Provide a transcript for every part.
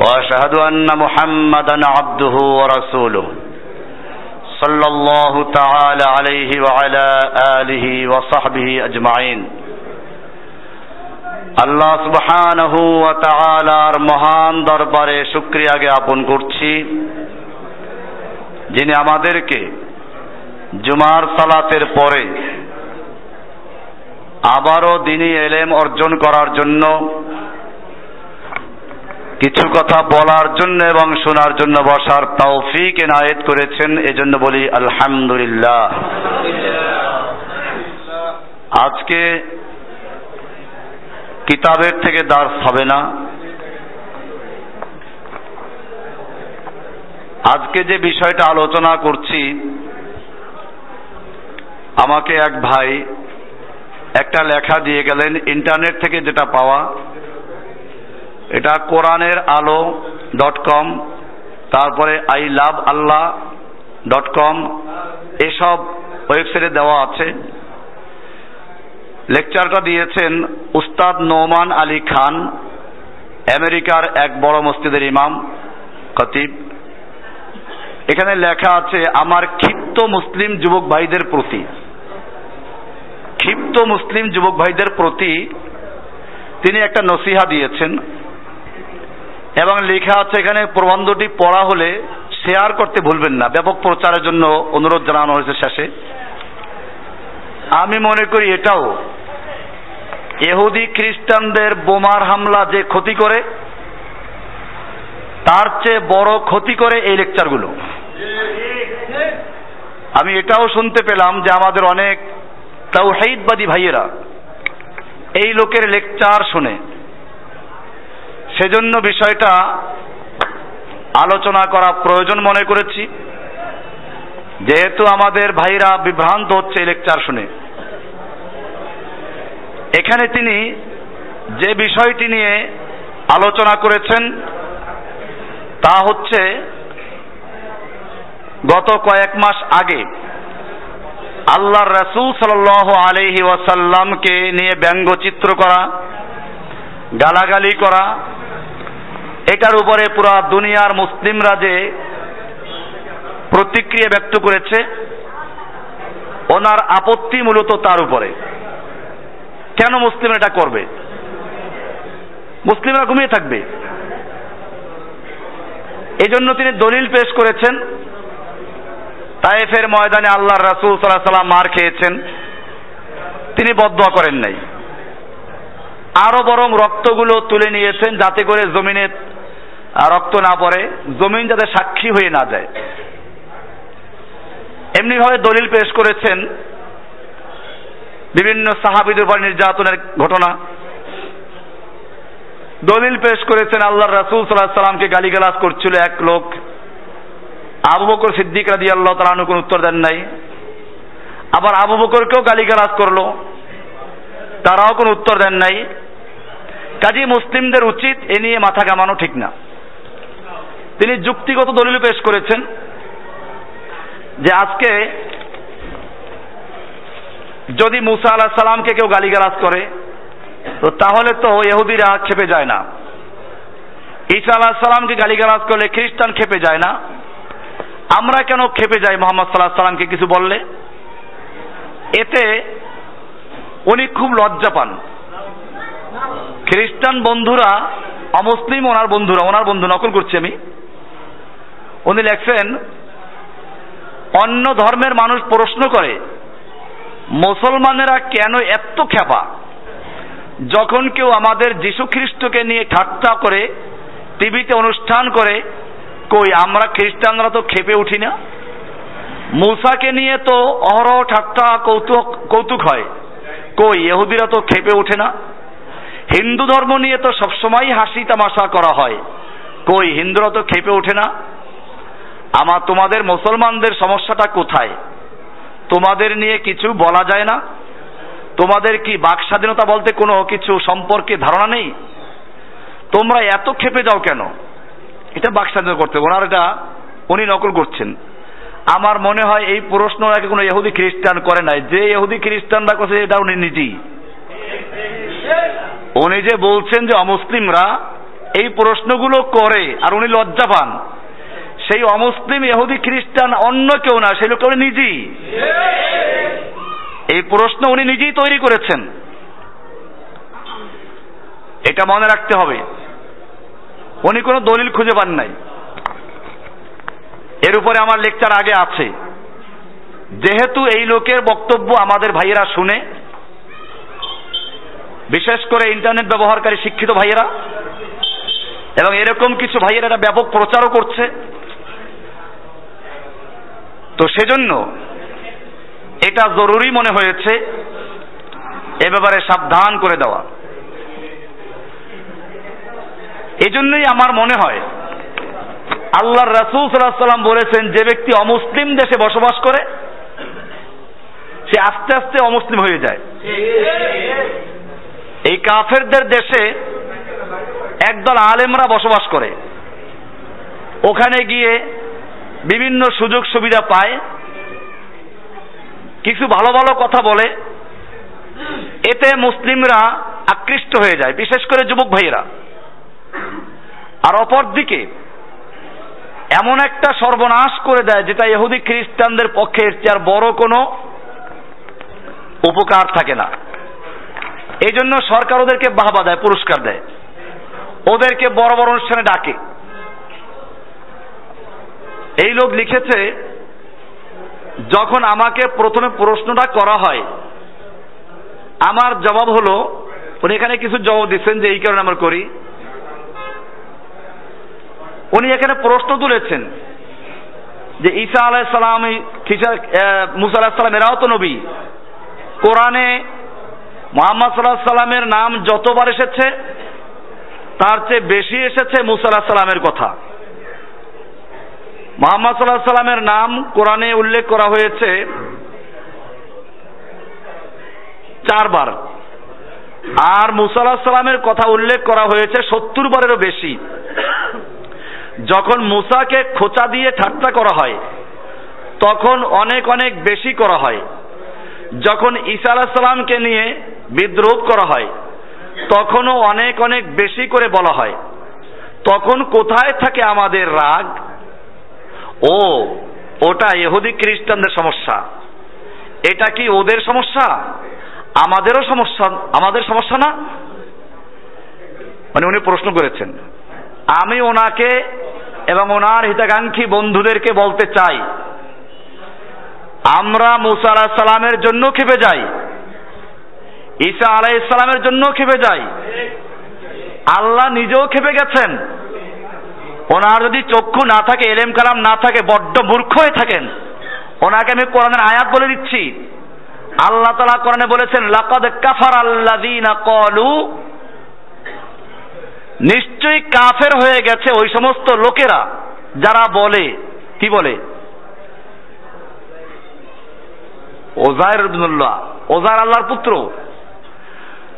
واشهد ان محمدا عبده ورسوله صلى الله تعالى عليه وعلى اله وصحبه اجمعين আল্লাহ সুবহানাহু ওয়া তাআলার মহান দরবারে শুকরিয়া জ্ঞাপন করছি যিনি আমাদেরকে জুমার সালাতের পরে আবারও দিনী এলেম অর্জন করার জন্য কিছু কথা বলার জন্য এবং শোনার জন্য বসার তৌফিক এনায়েত করেছেন, এজন্য বলি আলহামদুলিল্লাহ। আজকে কিতাবের থেকে দার্স হবে না। আজকে যে বিষয়টা আলোচনা করছি, আমাকে এক ভাই একটা লেখা দিয়ে গেলেন, ইন্টারনেট থেকে যেটা পাওয়া। এটা কোরআনের আলো ডট কম, তারপরে I love Allah dot com, এসব ওয়েবসাইটে দেওয়া আছে। লেকচারটা দিয়েছেন উস্তাদ নোমান আলী খান, আমেরিকার এক বড় মসজিদের ইমাম, খতিব। এখানে লেখা আছে, আমার ক্ষিপ্ত মুসলিম যুবক ভাইদের প্রতি। ক্ষিপ্ত মুসলিম যুবক ভাইদের প্রতি তিনি একটা নসিহা দিয়েছেন। এবং লেখা আছে এখানে, প্রবন্ধটি পড়া হলে শেয়ার করতে ভুলবেন না। ব্যাপক প্রচারের জন্য অনুরোধ জানানো হয়েছে শেষে। আমি মনে করি এটাও এহুদি খ্রিস্টানদের বোমার হামলা যে ক্ষতি করে, তার চেয়ে বড় ক্ষতি করে এই লেকচারগুলো। আমি এটাও শুনতে পেলাম যে আমাদের অনেক তাওহিদবাদী ভাইয়েরা এই লোকের লেকচার শুনে সেজন্য বিষয়টা আলোচনা করা প্রয়োজন মনে করেছি। যেহেতু আমাদের ভাইরা বিভ্রান্ত হচ্ছে লেকচার শুনে। এখানে তিনি যে বিষয়টি নিয়ে আলোচনা করেছেন, তা হচ্ছে গত কয়েক মাস আগে আল্লাহ রসুল সাল আলহি ওয়াসাল্লামকে নিয়ে ব্যঙ্গচিত্র করা, গালাগালি করা এটার উপরে পুরা দুনিয়ার মুসলিমরা যে প্রতিক্রিয়া ব্যক্ত করেছে, ওনার আপত্তি মূলত তার উপরে। কেন মুসলিম এটা করবে? মুসলিমরা ঘুমিয়ে থাকবে। এই জন্য তিনি দলিল পেশ করেছেন, তায়েফের ময়দানে আল্লাহ রাসুল সাল্লাহ সাল্লাম মার খেয়েছেন, তিনি বদয়া করেন নাই। আরও বরং রক্তগুলো তুলে নিয়েছেন, যাতে করে জমিনে রক্ত না পড়ে, জমিন যাতে সাক্ষী হয়ে না যায়। এমনিভাবে দলিল পেশ করেছেন বিভিন্ন সাহাবিদের উপর নির্যাতনের ঘটনা। দলিল পেশ করেছেন আল্লাহ রাসুল সাল্লাহ সাল্লামকে গালিগালাজ করছিল এক লোক। আবু বকর সিদ্দিক রাদি আল্লাহ তালানু কোন উত্তর দেন নাই। আবার আবু বকরকেও গালিগালাজ করল। তারাও কোনো উত্তর দেন নাই। কাজী মুসলিমদের উচিত এ নিয়ে মাথা কামানো ঠিক না। তিনি যুক্তিগত দলিল পেশ করেছেন যে আজকে যদি মুসা আলাহ সালামকে কেউ গালিগালাজ করে, তো তাহলে তো ইহুদিরা খেপে যায় না। ঈসা আলাহ সালামকে গালিগালাজ করলে খ্রিস্টান খেপে যায় না। আমরা কেন খেপে যাই মোহাম্মদ সাল্লাহ সাল্লামকে কিছু বললে? এতে উনি খুব লজ্জা পান। খ্রিস্টান বন্ধুরা, অমুসলিম ওনার বন্ধুরা, ওনার বন্ধু নকল করছি আমি। উনি লেখছেন, অন্য ধর্মের মানুষ প্রশ্ন করে, মুসলমানেরা কেন এত খেপা যখন কেউ আমাদের যীশু খ্রিস্টকে নিয়ে ঠাট্টা করে, টিভিতে অনুষ্ঠান করে, কই আমরা খ্রিস্টানরা তো খেপে উঠি না? মুসাকে নিয়ে তো অহরহ ঠাট্টা কৌতুক কৌতুক হয়। কই ইহুদিরা তো খেপে ওঠে না? হিন্দু ধর্ম নিয়ে তো সবসময় হাসি তামাশা করা হয়। কই হিন্দুরা তো খেপে ওঠে না? আমার তোমাদের মুসলমানদের সমস্যাটা কোথায়? তোমাদের নিয়ে কিছু বলা যায় না? তোমাদের কি বাক স্বাধীনতা বলতে কোনো কিছু সম্পর্কে ধারণা নেই? তোমরা এত খেপে যাও কেন? এটা বাক স্বাধীনতা করতে ওনার এটা, উনি নকল করছেন। আমার মনে হয় এই প্রশ্ন আগে কোনো ইহুদি খ্রিস্টান করে নাই। যে ইহুদি খ্রিস্টানরা করছে, এটা উনি নিজেই। উনি যে বলছেন যে অমুসলিমরা এই প্রশ্নগুলো করে, আর উনি লজ্জা পান সেই অমুসলিম ইহুদি খ্রিস্টান অন্য কেউ না, সেই উনি নিজেই এই প্রশ্ন উনি নিজেই তৈরি করেছেন। এটা মনে রাখতে হবে। উনি কোনো দলিল খুঁজে পান নাই। এর উপরে আমার লেকচার আগে আছে। যেহেতু এই লোকের বক্তব্য আমাদের ভাইয়েরা শুনে, বিশেষ করে ইন্টারনেট ব্যবহারকারী শিক্ষিত ভাইয়েরা, এবং এরকম কিছু ভাইয়েরা ব্যাপক প্রচারও করছে তো সেজন্য এটা জরুরি মনে হয়েছে এ ব্যাপারে সাবধান করে দেওয়া। এজন্যই আমার মনে হয় আল্লাহর রাসূল সাল্লাম বলেছেন, যে ব্যক্তি অমুসলিম দেশে বসবাস করে, সে আস্তে আস্তে অমুসলিম হয়ে যায়। এই কাফেরদের দেশে একদল আলেমরা বসবাস করে। ওখানে গিয়ে বিভিন্ন সুযোগ সুবিধা পায়। কিছু ভালো ভালো কথা বলে। এতে মুসলিমরা আকৃষ্ট হয়ে যায়, বিশেষ করে যুবক ভাইয়েরা। আর অপরদিকে, এমন একটা সর্বনাশ করে দেয় যেটা ইহুদি খ্রিস্টানদের পক্ষে এর চেয়ে বড় কোনো উপকার থাকে না। এই জন্য সরকার ওদেরকে বাহবা দেয়, পুরস্কার দেয়। ওদেরকে বড় বড় অনুষ্ঠানে ডাকে। এই লোক লিখেছে, যখন আমাকে প্রথমে প্রশ্নটা করা হয়, আমার জবাব হলো, উনি এখানে কিছু জবাব দিচ্ছেন যে এই কারণে আমরা করি। উনি এখানে প্রশ্ন তুলেছেন যে ঈসা আলাইসালাম মুসা আলাহিসাল্লাম এরাও তো নবী। কোরআনে মোহাম্মদ সাল্লাহ সাল্লামের নাম যতবার এসেছে, তার চেয়ে বেশি এসেছে মুসা আলাহ সাল্লামের কথা। মোহাম্মদ সাল্লাহ সাল্লামের নাম কোরআনে উল্লেখ করা হয়েছে চারবার। আর মুসা সাল্লামের কথা উল্লেখ করা হয়েছে সত্তর বারেরও বেশি। যখন মুসাকে খোঁচা দিয়ে ঠাট্টা করা হয়, তখন অনেক অনেক বেশি করা হয়। যখন ঈসা আলাহ সাল্লামকে নিয়ে বিদ্রোপ করা হয়, তখনও অনেক অনেক বেশি করে বলা হয়। তখন কোথায় থাকে আমাদের রাগ? ও, ওটা ইহুদি খ্রিস্টানদের সমস্যা। এটা কি ওদের সমস্যা? আমাদেরও সমস্যা, আমাদের সমস্যা না? মানে উনি প্রশ্ন করেছেন, আমি ওনাকে এবং ওনার হিতাকাঙ্ক্ষী বন্ধুদেরকে বলতে চাই, আমরা মুসা আলাহ সালামের জন্য খেপে যাই, ঈসা আলাই ইসলামের জন্য খেপে যাই, আল্লাহ নিজেও খেপে গেছেন। ওনার যদি চক্ষু না থাকে, এলেম কালাম না থাকে, বড্ড মূর্খ হয়ে থাকেন, ওনাকে আমি কোরআনের আয়াত বলে দিচ্ছি। আল্লাহ তালা কোরআনে বলেছেন, লাকাদ কাফার আল্লাযীনা কলু নিশ্চয়ই কাফের হয়ে গেছে ওই সমস্ত লোকেরা, যারা বলে, কি বলে? ওজায়ের ওজার আল্লাহর পুত্র।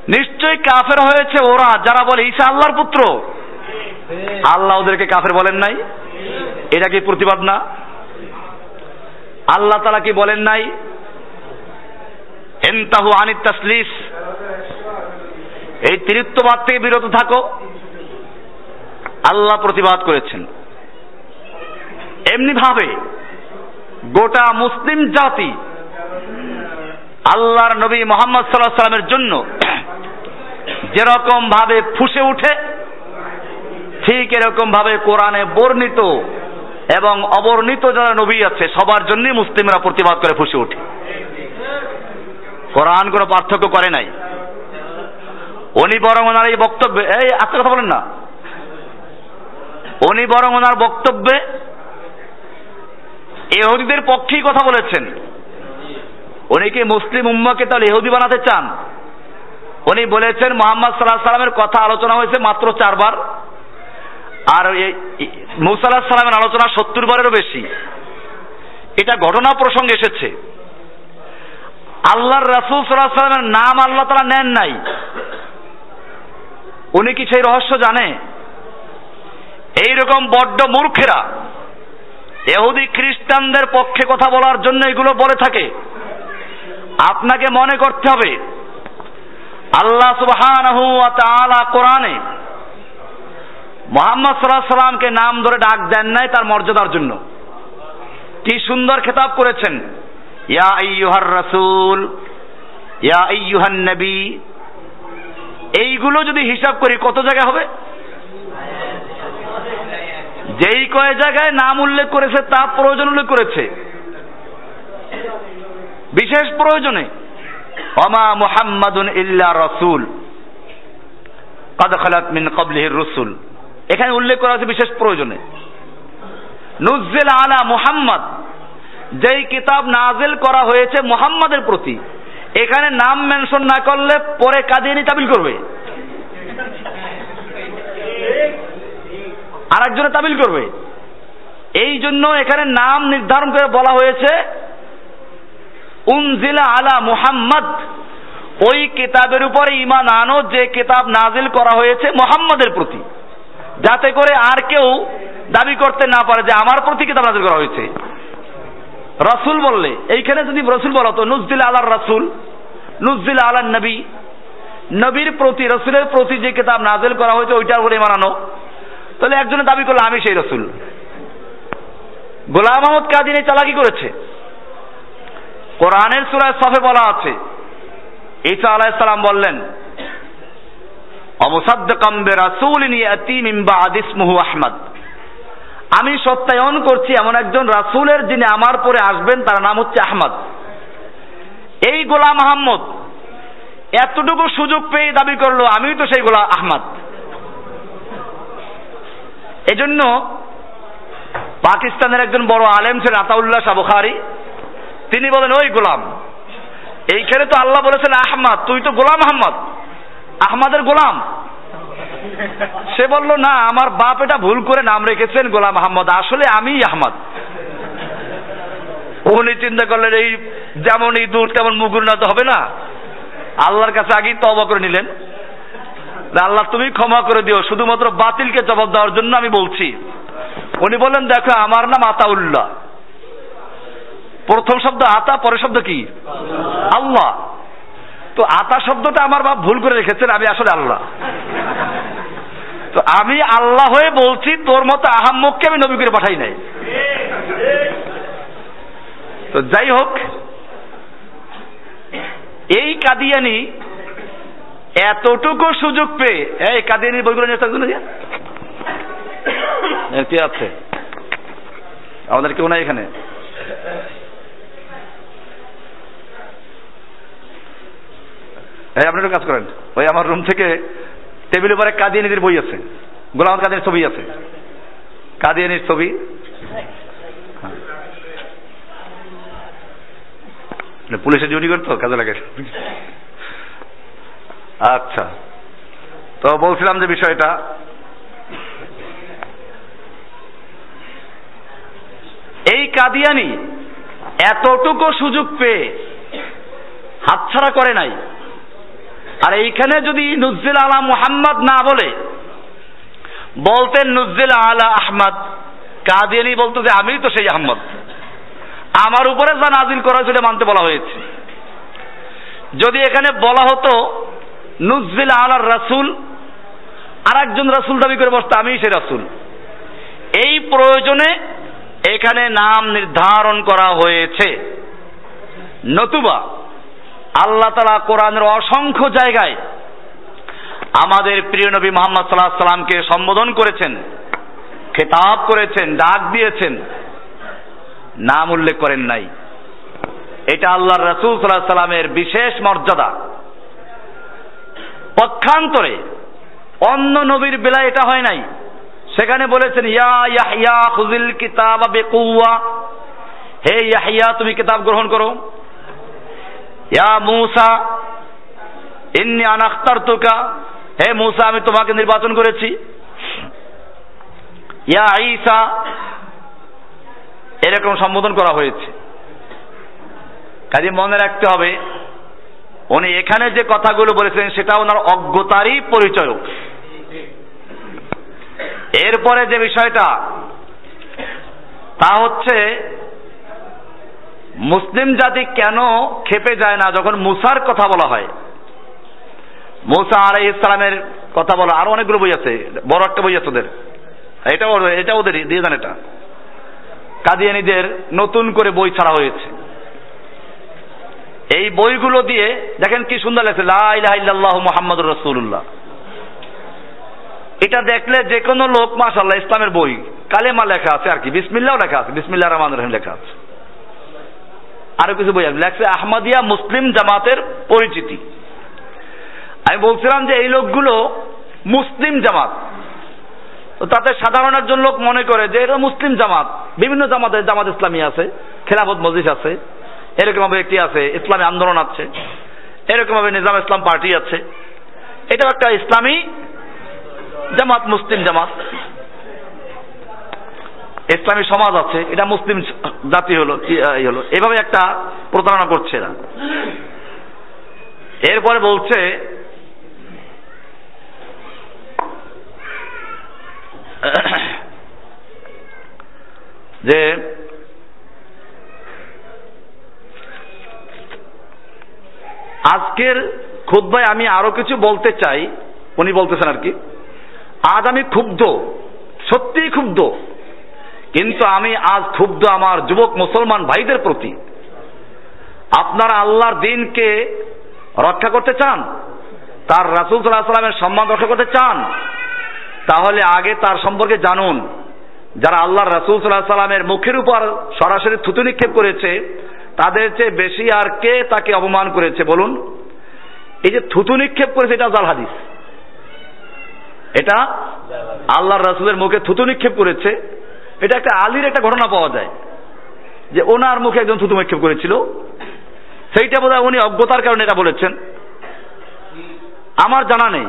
নিশ্চয়ই কাফের হয়েছে ওরা, যারা বলে ঈসা আল্লাহর পুত্র। আল্লাহ ওদেরকে কাফের বলেন নাই? এটা কি প্রতিবাদ না? আল্লাহ তালা কি বলেন নাই? এনতাহু আনিত তাসলিস। এই তিরিত্ববাদ থেকে বিরত থাকো। আল্লাহ প্রতিবাদ করেছেন। এমনি ভাবে গোটা মুসলিম জাতি আল্লাহর নবী মোহাম্মদ সাল্লাহ সাল্লামের জন্য যেরকম ভাবে ফুসে উঠে ঠিক এরকম ভাবে কোরআনে বর্ণিত এবং অবর্ণিত যারা নবী আছে, সবার জন্যই মুসলিমরা প্রতিবাদ করে ফুসে ওঠে। কোরআন কোনো পার্থক্য করে নাই। উনি বরং ওনার এই বক্তব্যে, এই আস্তে কথা বলেন না। উনি বরং ওনার বক্তব্যে এহুদিদের পক্ষেই কথা বলেছেন। উনি কি মুসলিম উম্মাকে তাহলে এহুদি বানাতে চান? উনি বলেছেন, মোহাম্মদ সাল্লাহ সাল্লামের কথা আলোচনা হয়েছে মাত্র চারবার। আর মুসা আলাহ সালামের আলোচনা সত্তর বারেরও বেশি। এটা ঘটনা প্রসঙ্গে এসেছে। আল্লাহর রাসুল সাল্লাহ সাল্লামের নাম আল্লাহ তারা নেন নাই। উনি কি সেই রহস্য জানে? এইরকম বড্ড মূর্খেরা এহুদি খ্রিস্টানদের পক্ষে কথা বলার জন্য এগুলো বলে থাকে। আপনাকে মনে করতে হবে, আল্লাহ সুবহানাহু ওয়া তাআলা কোরআনে মোহাম্মদ সাল্লাহ সাল্লামকে নাম ধরে ডাক দেন নাই তার মর্যাদার জন্য। কি সুন্দর খেতাব করেছেন। ইয়া আইয়ুহার রাসূল, ইয়া আইয়ুহান নবী। এইগুলো যদি হিসাব করি, কত জায়গা হবে? যেই কয় জায়গায় নাম উল্লেখ করেছে, তা প্রয়োজন উল্লেখ করেছে। বিশেষ প্রয়োজনে। অমা মুহাম্মাদুন ইল্লা রসুল। কদ খালাত মিন কবলিহির রসুল। এখানে উল্লেখ করা আছে বিশেষ প্রয়োজনে। নুজ্জেল আলা মুহাম্মদ, যেই কিতাব নাজেল করা হয়েছে মুহাম্মাদের প্রতি, এখানে নাম মেনশন না করলে পরে কাদিয়ানি তাবিল করবে। আর একজনে তাবিল করবে। এই জন্য এখানে নাম নির্ধারণ করে বলা হয়েছে, উনজিলা আলা মুহাম্মদ, ওই কিতাবের উপরে ইমান আনো যে কিতাব নাজিল করা হয়েছে মোহাম্মদের প্রতি। যাতে করে আর কেউ দাবি করতে না পারে যে আমার প্রতি কিতাব নাজিল করা হয়েছে। রসুল বললে, এইখানে যদি রসুল বলো, তো নুজদিল আলার রসুল নুজদিল আলার নবী, নবীর প্রতি, রসুলের প্রতি যে কিতাব নাজিল করা হয়েছে, ওইটার উপরে মানানো তাহলে একজনে দাবি করল, আমি সেই রসুল। গোলাম আহমদ কাদিনী চালাকি করেছে। কোরআনের সুরায় সফে বলা আছে। ঈসা আলাইসালাম বললেন আহমদ। আমি সত্যায়ন করছি এমন একজন রাসূলের যিনি আমার পরে আসবেন, তার নাম হচ্ছে আহমদ। এই গোলাম আহমদ এতটুকু সুযোগ পেয়ে দাবি করল আমি তো সেই গোলাম আহমদ। এজন্য পাকিস্তানের একজন বড় আলেম ছিলেন আতাউল্লাহ শাহ বুখারী। তিনি বলেন, ওই গোলাম, এইখানে তো আল্লাহ বলেছেন, আহমদ, তুই তো গোলাম আহমদ। আহমদের গোলাম। সে বলল, না, আমার বাপ এটা ভুল করে নাম রেখেছেন গোলাম আহমদ। আসলে আমি আহমদ। উনি চিন্তা করলেন, এই যেমন ইঁদুর তেমন মুগুর না তো হবে না। আল্লাহর কাছে আগেই তবা করে নিলেন। আল্লাহ, তুমি ক্ষমা করে দিও। শুধুমাত্র বাতিলকে জবাব দেওয়ার জন্য আমি বলছি। উনি বললেন, দেখো, আমার নাম আতাউল্লাহ। প্রথম শব্দ আতা, পরের শব্দ কি? আল্লাহ। তো আতা শব্দটা আমার বাপ ভুল করে রেখেছেন, আমি আসলে আল্লাহ। তো আমি আল্লাহ হয়ে বলছি, তোর মতো আহাম্মককে আমি নবী করে পাঠাই নাই। তো যাই হোক, এই কাদিয়ানি এতটুকু সুযোগ পেয়ে, এই কাদিয়ানির বইগুলো নিয়ে থাকবে না? কে আছে? আমাদের কেউ নাই এখানে? এই আপনি কাজ করেন। ওই আমার রুম থেকে টেবিলের উপরে কাদিয়ানিদের বই আছে। গোলাম কাদিয়ানির ছবি আছে। কাদিয়ানির ছবি। পুলিশে ডিউটি করতো, কাজে লাগে। আচ্ছা। তো বলছিলাম যে বিষয়টা। এই কাদিয়ানি এতটুকু সুযোগ পেয়ে হাতছাড়া করে নাই। আর এইখানে যদি নুজিল আলা মুহাম্মদ না বলে, বলতেন নুজিল আলা আহমদ, কাদিয়ানি বলতো যে আমি তো সেই আহমদ। আমার উপরে যা নাজিল করা সেটা মানতে বলা হয়েছে। যদি এখানে বলা হতো নুজিল আলার রাসুল আর একজন রাসুল দাবি করে বসতো আমি সেই রাসুল। এই প্রয়োজনে এখানে নাম নির্ধারণ করা হয়েছে। নতুবা আল্লাহ তালা কোরআনের অসংখ্য জায়গায় আমাদের প্রিয় নবী মোহাম্মদ সাল্লাহ সাল্লামকে সম্বোধন করেছেন, খেতাব করেছেন, ডাক দিয়েছেন। নাম উল্লেখ করেন নাই। এটা আল্লাহর রসুল সাল্লাহ সাল্লামের বিশেষ মর্যাদা। পক্ষান্তরে অন্য নবীর বেলায় এটা হয় নাই। সেখানে বলেছেন, ইয়া ইয়াহিয়া খুজিল কিতাব হে ইয়াহিয়া তুমি কিতাব গ্রহণ করো। ইয়া হে মুসা, আমি তোমাকে নির্বাচন করেছি। ইয়া ঈসা, এরকম সম্বোধন করা হয়েছে। কাজে মনে রাখতে হবে, উনি এখানে যে কথাগুলো বলেছেন সেটা ওনার অজ্ঞতারই পরিচয় এরপরে যে বিষয়টা, তা হচ্ছে মুসলিম জাতি কেন খেপে যায় না যখন মুসার কথা বলা হয়? মুসা আলাই ইসলামের কথা বলা আরও অনেকগুলো বই আছে, বড় একটা বই আছে ওদের। এটা এটা ওদের, দিয়ে দেন এটা। কাদিয়ানিদের নতুন করে বই ছাড়া হয়েছে। এই বইগুলো দিয়ে দেখেন কি সুন্দর লাগছে লাহ মোহাম্মদ রসুল্লাহ এটা দেখলে যে কোনো লোক মাসাল্লাহ ইসলামের বই, কালেমা লেখা আছে আর কি বিসমিল্লাও লেখা আছে বিসমিল্লা রহমান রহিম লেখা আছে। আরও কিছু আছে। লেখছে আহমদিয়া মুসলিম জামাতের পরিচিতি। আমি বলছিলাম যে এই লোকগুলো মুসলিম জামাত। তাতে সাধারণ একজন লোক মনে করে যে এটা মুসলিম জামাত। বিভিন্ন জামাতের জামাত ইসলামী আছে, খেলাফত মজিদ আছে এরকম ভাবে একটি আছে, ইসলামী আন্দোলন আছে এরকম ভাবে নিজাম ইসলাম পার্টি আছে। এটাও একটা ইসলামী জামাত, মুসলিম জামাত। ইসলামী সমাজ আছে, এটা মুসলিম জাতি হলো হলো। এভাবে একটা প্রতারণা করছে এরা। এরপরে বলছে, যে আজকের খুদ্ায় আমি আরও কিছু বলতে চাই, উনি বলতেছেন আর কি। আজ আমি ক্ষুব্ধ, সত্যিই ক্ষুব্ধ। কিন্তু আমি আজ ক্ষুব্ধ আমার যুবক মুসলমান ভাইদের প্রতি। আপনারা আল্লাহর দিনকে রক্ষা করতে চান, তার রাসুল সাল্লাহ সাল্লামের সম্মান রক্ষা করতে চান, তাহলে আগে তার সম্পর্কে জানুন। যারা আল্লাহ রাসুল সাল্লাহ সাল্লামের মুখের উপর সরাসরি থুতু নিক্ষেপ করেছে, তাদের চেয়ে বেশি আর কে তাকে অপমান করেছে বলুন। এই যে থুতু নিক্ষেপ করেছে, এটা জাল হাদিস। এটা আল্লাহর রাসুলের মুখে থুতু নিক্ষেপ করেছে। এটা একটা আলীর একটা ঘটনা পাওয়া যায়। যে ওনার মুখে একজন থুতু নিক্ষেপ করেছিল। সেইটা বোধ উনি অজ্ঞতার কারণে এটা বলেছেন। আমার জানা নেই।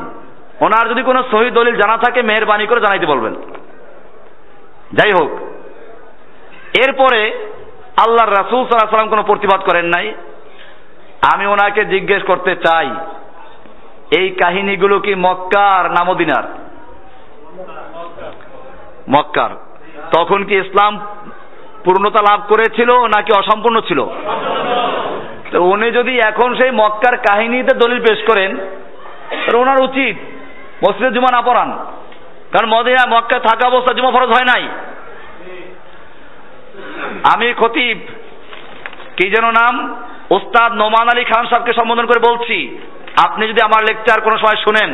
ওনার যদি কোনো সহি দলিল জানা থাকে, মেহরবানি করে জানাইতে বলবেন। যাই হোক, এরপরে আল্লাহর রাসুল সাল্লাহ সাল্লাম কোনো প্রতিবাদ করেন নাই। আমি ওনাকে জিজ্ঞেস করতে চাই, এই কাহিনীগুলো কি মক্কার নামদিনার মক্কার। তখন কি ইসলাম পূর্ণতা লাভ করেছিল নাকি অসম্পূর্ণ ছিল? তো উনি যদি এখন সেই মক্কার কাহিনীতে দলিল পেশ করেন ওনার উচিত মসজিদে জুমা না পড়ান। কারণ মদিনা, মক্কায় থাকা অবস্থা জুমা ফরজ হয় নাই। আমি খতিব, কি যেন নাম? ওস্তাদ নোমান আলী খান সাহেবকে সম্বোধন করে বলছি, আপনি যদি আমার লেকচার কোনো সময় শুনেন,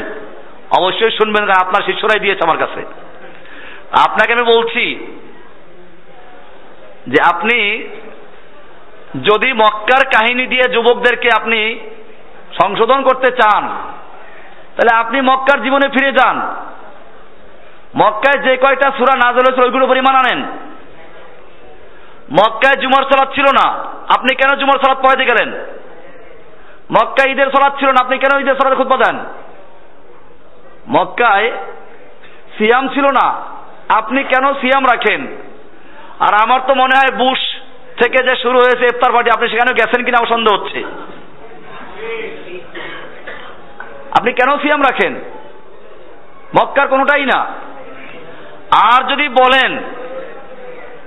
অবশ্যই শুনবেন আপনার শিষ্যরাই দিয়েছে আমার কাছে। আপনাকে আমি বলছি যে আপনি যদি মক্কার কাহিনী দিয়ে যুবকদেরকে আপনি সংশোধন করতে চান, তাহলে আপনি মক্কার জীবনে ফিরে যান। মক্কায় যে কয়টা সুরা নাজল হয়েছিল ওইগুলো পরিমাণ আনেন। মক্কায় জুমার সালাদ ছিল না, আপনি কেন জুমার সালাদ পড়াইতে গেলেন? মক্কায় ঈদের সালাদ ছিল না, আপনি কেন ঈদের সালাদ খুব দেন? মক্কায় সিয়াম ছিল না আপনি কেন সিয়াম রাখেন? আর আমার তো মনে হয় বুশ থেকে যে শুরু হয়েছে ইফতার পার্টি, আপনি সেখানে গেছেন কিনা আমার সন্দেহ হচ্ছে। আপনি কেন সিয়াম রাখেন? মক্কার কোনোটাই না। আর যদি বলেন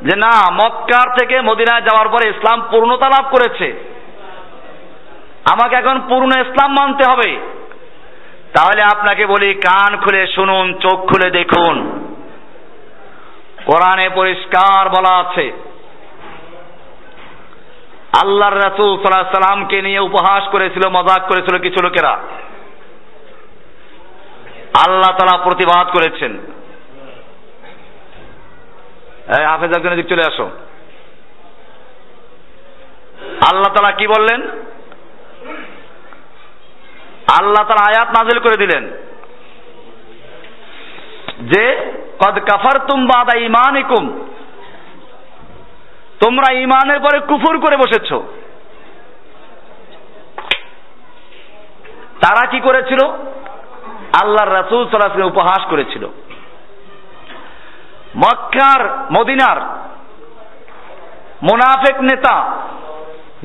যে না, মক্কার থেকে মদিনায় যাওয়ার পরে ইসলাম পূর্ণতা লাভ করেছে, আমাকে এখন পূর্ণ ইসলাম মানতে হবে, তাহলে আপনাকে বলি, কান খুলে শুনুন, চোখ খুলে দেখুন। কোরআনে পরিষ্কার বলা আছে। আল্লাহর রাসূল সাল্লাল্লাহু সাল্লামকে নিয়ে উপহাস করেছিল, মজাক করেছিল কিছু লোকেরা। আল্লাহ তালা প্রতিবাদ করেছেন। হাফেজ একজনের দিক চলে আসো। আল্লাহ তালা কি বললেন? আল্লাহ তালা আয়াত নাজিল করে দিলেন যে কদ কাফার তুম বাদা ইমানিকুম তোমরা ইমানের পরে কুফুর করে বসেছ। তারা কি করেছিল? আল্লাহর রাসুল সাল্লাহ উপহাস করেছিল। মক্কার, মদিনার মোনাফেক নেতা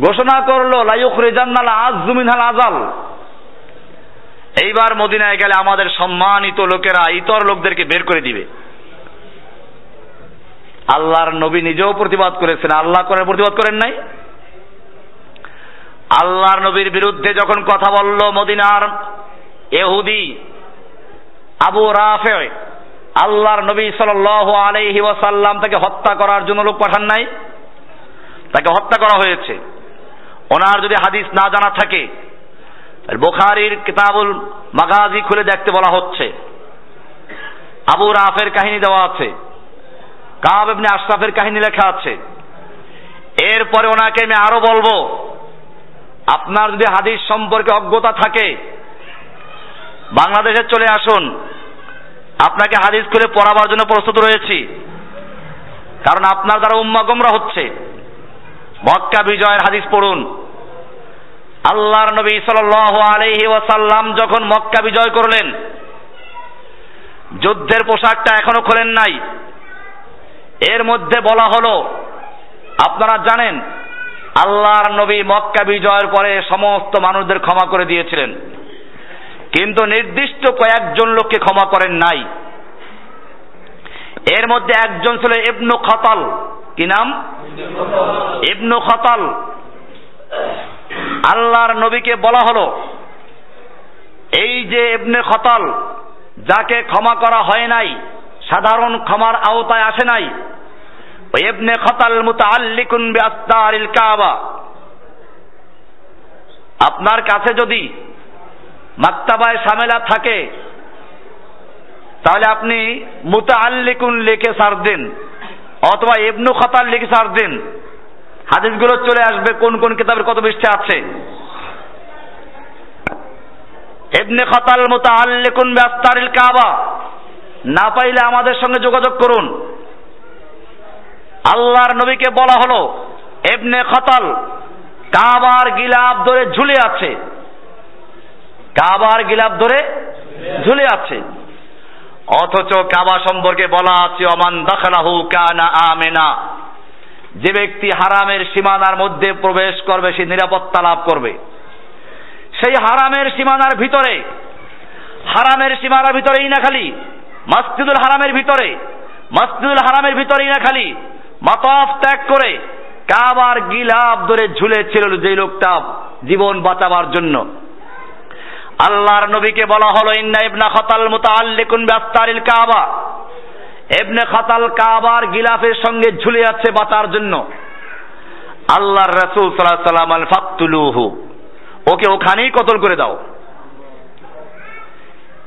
ঘোষণা করল লাইক রেজান্নাল আজ জুমিনহাল আজাল এইবার মদিনায় গেলে আমাদের সম্মানিত লোকেরা, ইতর লোকদেরকে বের করে দিবে। আল্লাহর নবী নিজেও প্রতিবাদ করেছেন। আল্লাহ করার প্রতিবাদ করেন নাই? আল্লাহর নবীর বিরুদ্ধে যখন কথা বলল মদিনার এহুদি আবু রাফে, আল্লাহর নবী সাল আলাইহি ওয়াসাল্লাম তাকে হত্যা করার জন্য লোক পাঠান নাই? তাকে হত্যা করা হয়েছে। ওনার যদি হাদিস না জানা থাকে, বোখারির কিতাবুল মাগাজি খুলে দেখতে বলা হচ্ছে। আবু রাফের কাহিনী দেওয়া আছে। কাব এমনি আশরাফের কাহিনী লেখা আছে। এরপরে ওনাকে আমি আরও বলব, আপনার যদি হাদিস সম্পর্কে অজ্ঞতা থাকে, বাংলাদেশে চলে আসুন। আপনাকে হাদিস খুলে পড়াবার জন্য প্রস্তুত রয়েছি। কারণ আপনার দ্বারা উম্মা গোমরা হচ্ছে। মক্কা বিজয়ের হাদিস পড়ুন। আল্লাহর নবী সাল আলহি ওয়াসাল্লাম যখন মক্কা বিজয় করলেন, যুদ্ধের পোশাকটা এখনও খোলেন নাই। এর মধ্যে বলা হলো, আপনারা জানেন, আল্লাহর নবী মক্কা বিজয়ের পরে সমস্ত মানুষদের ক্ষমা করে দিয়েছিলেন। কিন্তু নির্দিষ্ট কয়েকজন লোককে ক্ষমা করেন নাই। এর মধ্যে একজন ছিল ইবনু খতাল। কি নাম? ইবনু খতাল। আল্লাহর নবীকে বলা হলো, এই যে ইবনে খতাল, যাকে ক্ষমা করা হয় নাই সাধারণ ক্ষমার আওতায় আসে নাই। ইবনে খতাল মুতাআল্লিকুন বিআস্তারিল কাবা। আপনার কাছে যদি মাক্তাবায় সামেলা থাকে, তাহলে আপনি মুতাআল্লিকুন লিখে সার দিন, অথবা ইবনু খতাল লিখে সার দিন। হাদিসগুলো চলে আসবে, কোন কোন কিতাবের কত পৃষ্ঠা আছে। ইবনে খতাল মুতাআল্লিকুন বিআস্তারিল কাবা। না পাইলে আমাদের সঙ্গে যোগাযোগ করুন। আল্লাহর নবীকে বলা হলো এবনে খতাল কাবার গিলাপ ধরে ঝুলে আছে। কাবার গিলাপ ধরে ঝুলে আছে। অথচ কাবা সম্পর্কে বলা আছে অমান দাখালাহু কানা আমেনা। যে ব্যক্তি হারামের সীমানার মধ্যে প্রবেশ করবে, সে নিরাপত্তা লাভ করবে। সেই হারামের সীমানার ভিতরে, হারামের সীমানার ভিতরেই না খালি মসজিদুল হারামের ভিতরে, মসজিদুল হারামের ভিতরেই না খালি মাতফ ত্যাগ করে কাবার গিলাপ ধরে ঝুলেছিল যে লোকটা জীবন বাঁচাবার জন্য। আল্লাহর নবীকে বলা হলো, ইন্না ইবনা খতাল মুতাআল্লিকুন বিআস্তারিল কাবা। ইবনে খতাল কাবার গিলাফের সঙ্গে ঝুলে আছে বাঁচার জন্য। আল্লাহর রাসূল সাল্লাল্লাহু আলাইহি সাল্লাম আল ওকে ওখানেই কতল করে দাও।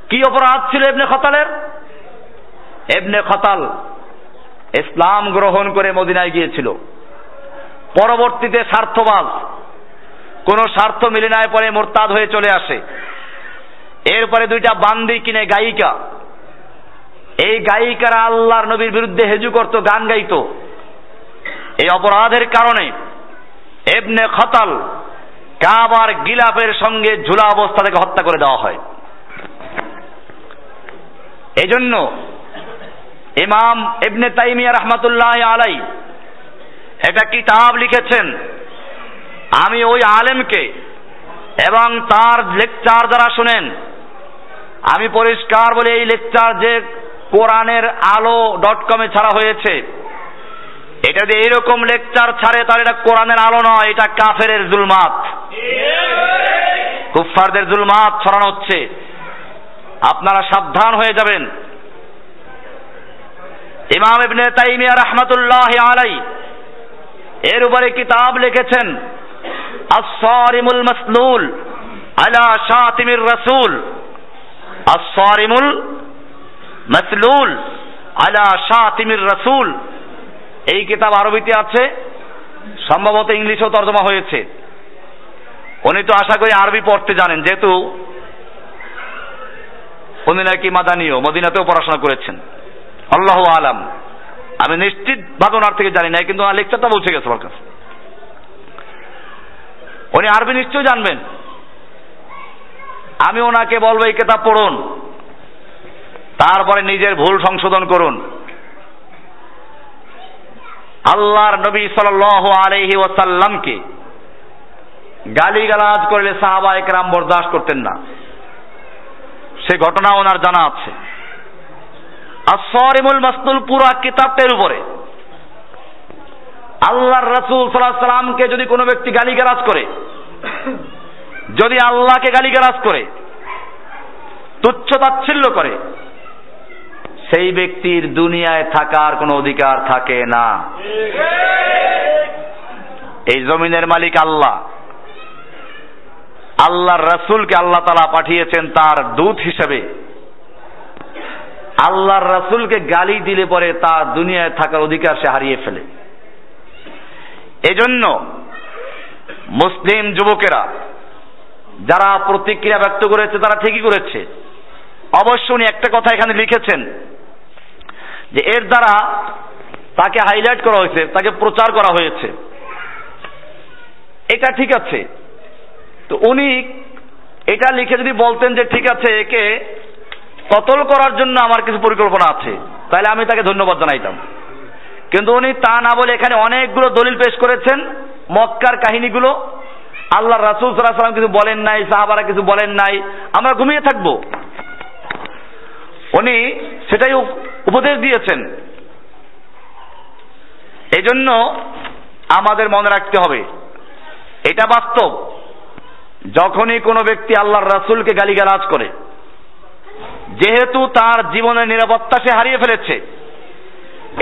কি অপরাধ ছিল ইবনে খতালের? ইবনে খতাল ইসলাম গ্রহণ করে মদিনায় গিয়েছিল। পরবর্তীতে স্বার্থবাজ, কোন স্বার্থ মিলে নাই পরে মোরতাদ হয়ে চলে আসে। এরপরে দুইটা বান্দি কিনে গায়িকা। এই গায়িকারা আল্লাহর নবীর বিরুদ্ধে হেজু করত, গান গাইত। এই অপরাধের কারণে এবনে খতাল কাবার গিলাপের সঙ্গে ঝুলা অবস্থা থেকে হত্যা করে দেওয়া হয়। এজন্য ইমাম ইবনে তাইমিয়া রহমাতুল্লাহ আলাই একটা কিতাব লিখেছেন। আমি ওই আলেমকে এবং তার লেকচার যারা শুনেন, আমি পরিষ্কার বলে এই লেকচার যে কোরআনের আলো ডট কমে ছাড়া হয়েছে, এটা যদি এইরকম লেকচার ছাড়ে তাহলে এটা কোরআনের আলো নয়, এটা কাফের জুলমাত। কুফফারদের জুলমাত ছড়ানো হচ্ছে। আপনারা সাবধান হয়ে যাবেন। ইমাম ইবনে তাইমিয়া রহমাতুল্লাহ আলাই এর উপরে কিতাব লিখেছেন, আসসারিমুল মাসলুল আলা শাতিমির রাসূল, আসসারিমুল মাসলুল আলা শাতিমির রাসূল। এই কিতাব আরবিতে আছে, সম্ভবত ইংলিশেও তর্জমা হয়েছে। উনি তো আশা করি আরবি পড়তে জানেন, যেহেতু উনি নাকি মাদানীয়, মদিনাতেও পড়াশোনা করেছেন। আল্লাহ আলাম। আমি নিশ্চিত ভাবে ওনার থেকে জানি না কিন্তু ওনার লেকচারটা পৌঁছে গেছে আমার কাছে। উনি আরবি নিশ্চয়ই জানবেন। আমি ওনাকে বলব, এই কেতাব পড়ুন। তারপরে নিজের ভুল সংশোধন করুন। আল্লাহর নবী সাল আলহি ওয়াসাল্লামকে গালিগালাজ করলে সাহাবা একরাম বরদাস্ত করতেন না। সে ঘটনা ওনার জানা আছে। আসরিমুল মাসনুল পুরা কিতাবটার উপরে। আল্লাহর রসুল সাল্লাহ সাল্লামকে যদি কোনো ব্যক্তি গালিগালাজ করে, যদি আল্লাহকে গালিগালাজ করে, তুচ্ছ তাচ্ছিল্য করে, সেই ব্যক্তির দুনিয়ায় থাকার কোনো অধিকার থাকে না। এই জমিনের মালিক আল্লাহ। আল্লাহর রসুলকে আল্লাহ তালা পাঠিয়েছেন তার দূত হিসেবে। আল্লাহর রসুলকে গালি দিলে পরে তার দুনিয়ায় থাকার অধিকার সে হারিয়ে ফেলে। এজন্য মুসলিম যুবকেরা, যারা প্রতিক্রিয়া ব্যক্ত করেছে, তারা ঠিকই করেছে। অবশ্য উনি একটা কথা এখানে লিখেছেন যে, এর দ্বারা তাকে হাইলাইট করা হয়েছে, তাকে প্রচার করা হয়েছে। এটা ঠিক আছে। তো উনি এটা লিখে যদি বলতেন যে, ঠিক আছে, একে কতল করার জন্য আমার কিছু পরিকল্পনা আছে। তাহলে আমি তাকে ধন্যবাদ জানাইতাম। কিন্তু উনি তা না বলে এখানে অনেকগুলো দলিল পেশ করেছেন, মক্কার কাহিনীগুলো। আল্লাহ রাসুল সাল্লাহ সাল্লাম কিছু বলেন নাই, সাহাবারা কিছু বলেন নাই। আমরা ঘুমিয়ে থাকব। উনি সেটাই উপদেশ দিয়েছেন। এই জন্য আমাদের মনে রাখতে হবে, এটা বাস্তব। যখনই কোনো ব্যক্তি আল্লাহর রাসুলকে গালিগালাজ করে যেহেতু তার জীবনের নিরাপত্তা সে হারিয়ে ফেলেছে,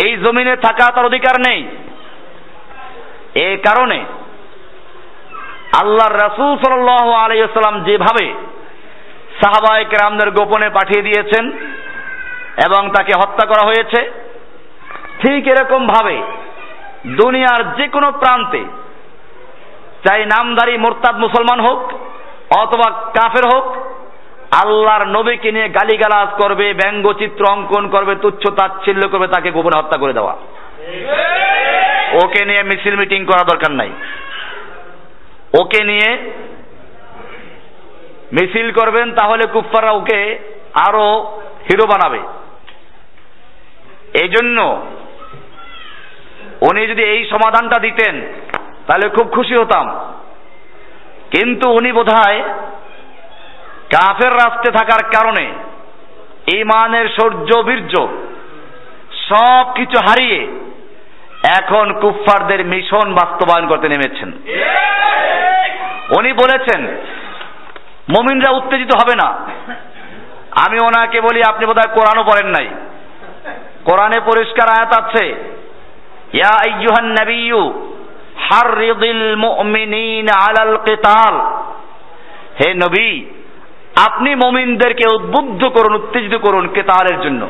এই জমিনে থাকা তার অধিকার নেই। এ কারণে আল্লাহর রাসুল সাল আলাইসাল্লাম যেভাবে সাহাবায়ক রামদের গোপনে পাঠিয়ে দিয়েছেন এবং তাকে হত্যা করা হয়েছে, ঠিক এরকম ভাবে দুনিয়ার যে কোনো প্রান্তে, চাই নামধারী মোরতাদ মুসলমান হোক অথবা কাফের হোক আল্লাহর নবীকে নিয়ে গালিগালাজ করবে, ব্যঙ্গচিত্র অঙ্কন করবে, তুচ্ছ তাচ্ছিল্য করবে, তাকে গোপনে হত্যা করে দেওয়া। ওকে নিয়ে মিছিল মিটিং করা দরকার নাই। ওকে নিয়ে মিছিল করবেন, তাহলে কুফাররা ওকে আরও হিরো বানাবে। এই জন্য উনি যদি এই সমাধানটা দিতেন, তাহলে খুব খুশি হতাম। কিন্তু উনি বোধহয় কাফের রাস্তে থাকার কারণে ইমানের সৌর্য, বীর্য সব কিছু হারিয়ে এখন কুফফারদের মিশন বাস্তবায়ন করতে নেমেছেন। উনি বলেছেন, মমিনরা উত্তেজিত হবে না। আমি ওনাকে বলি, আপনি বোধহয় কোরআনও পড়েন নাই। কোরআনে পরিষ্কার আয়াত আছে হে নবী আপনি মমিনদেরকে উদ্বুদ্ধ করুন, উত্তেজিত করুন কেতালের জন্য।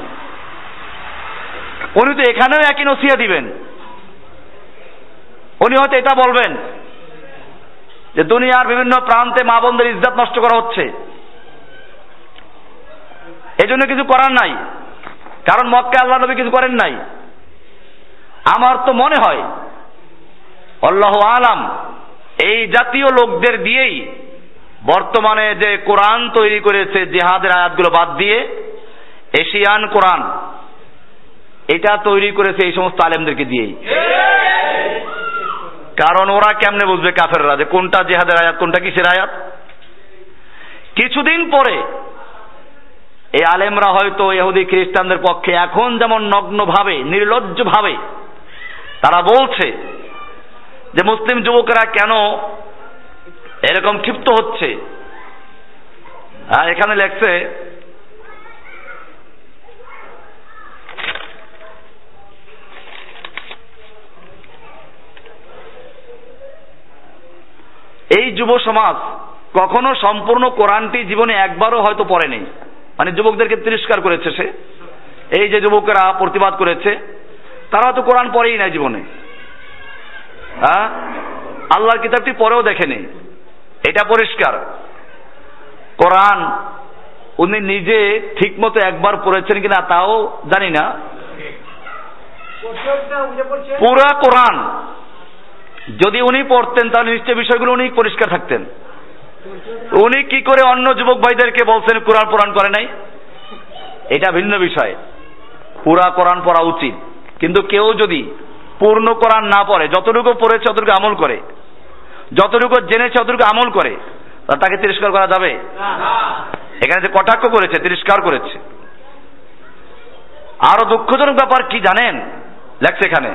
উনি তো এখানেও একই নসিয়া দিবেন। উনি হয়তো এটা বলবেন, যে দুনিয়ার বিভিন্ন প্রান্তে মা বোনদের ইজ্জত নষ্ট করা হচ্ছে। এই জন্য কিছু করার নাই। কারণ মক্কা আল্লাহ নবী কিছু করেন নাই। আমার তো মনে হয়, আল্লাহ আলাম এই জাতীয় লোকদের দিয়েই বর্তমানে যে কোরআন তৈরি করেছে জেহাদের আয়াতগুলো বাদ দিয়ে, এশিয়ান কোরআন, এটা তৈরি করেছে এই সমস্ত আলেমদেরকে দিয়েই। কারণ ওরা কেমনে বুঝবে কাফেররা যে কোনটা জেহাদের আয়াত, কোনটা কিসের আয়াত? কিছুদিন পরে এই আলেমরা হয়তো ইহুদি, খ্রিস্টানদের পক্ষে এখন যেমন নগ্নভাবে, নির্লজ্জভাবে তারা বলছে যে মুসলিম যুবকেরা কেন এরকম ক্ষিপ্ত হচ্ছে। আর এখানে লেখছে, এই যুব সমাজ কখনো সম্পূর্ণ কোরআনটি জীবনে একবারও হয়তো পড়েনি। মানে যুবকদেরকে তিরস্কার করেছে সে। এই যে যুবকেরা প্রতিবাদ করেছে, তারা তো কোরআন পড়েই নাই জীবনে। হ্যাঁ আল্লাহর কিতাবটি পরেও দেখেনি। এটা পরিষ্কার। কোরআন উনি নিজে ঠিক মতো একবার পড়েছেন কিনা তাও জানি না। পুরা কোরআন। যদি উনি পড়তেন, তাহলে নিশ্চয় বিষয়গুলো উনি পরিষ্কার থাকতেন। উনি কি করে অন্য যুবক ভাইদেরকে বলছেন, কোরআন পুরাণ করে নাই? এটা ভিন্ন বিষয়। পুরা কোরআন পড়া উচিত। কিন্তু কেউ যদি পূর্ণ কোরআন না পড়ে, যতটুকু পড়েছে, ততটুকু আমল করে। যতটুকু জেনেছে ততটুকু আমল করে তাকে তিরস্কার করা যাবে? এখানে যে কটাক্ষ করেছে, তিরস্কার করেছে। আরও দুঃখজনক ব্যাপার কি জানেন? লেখছে এখানে।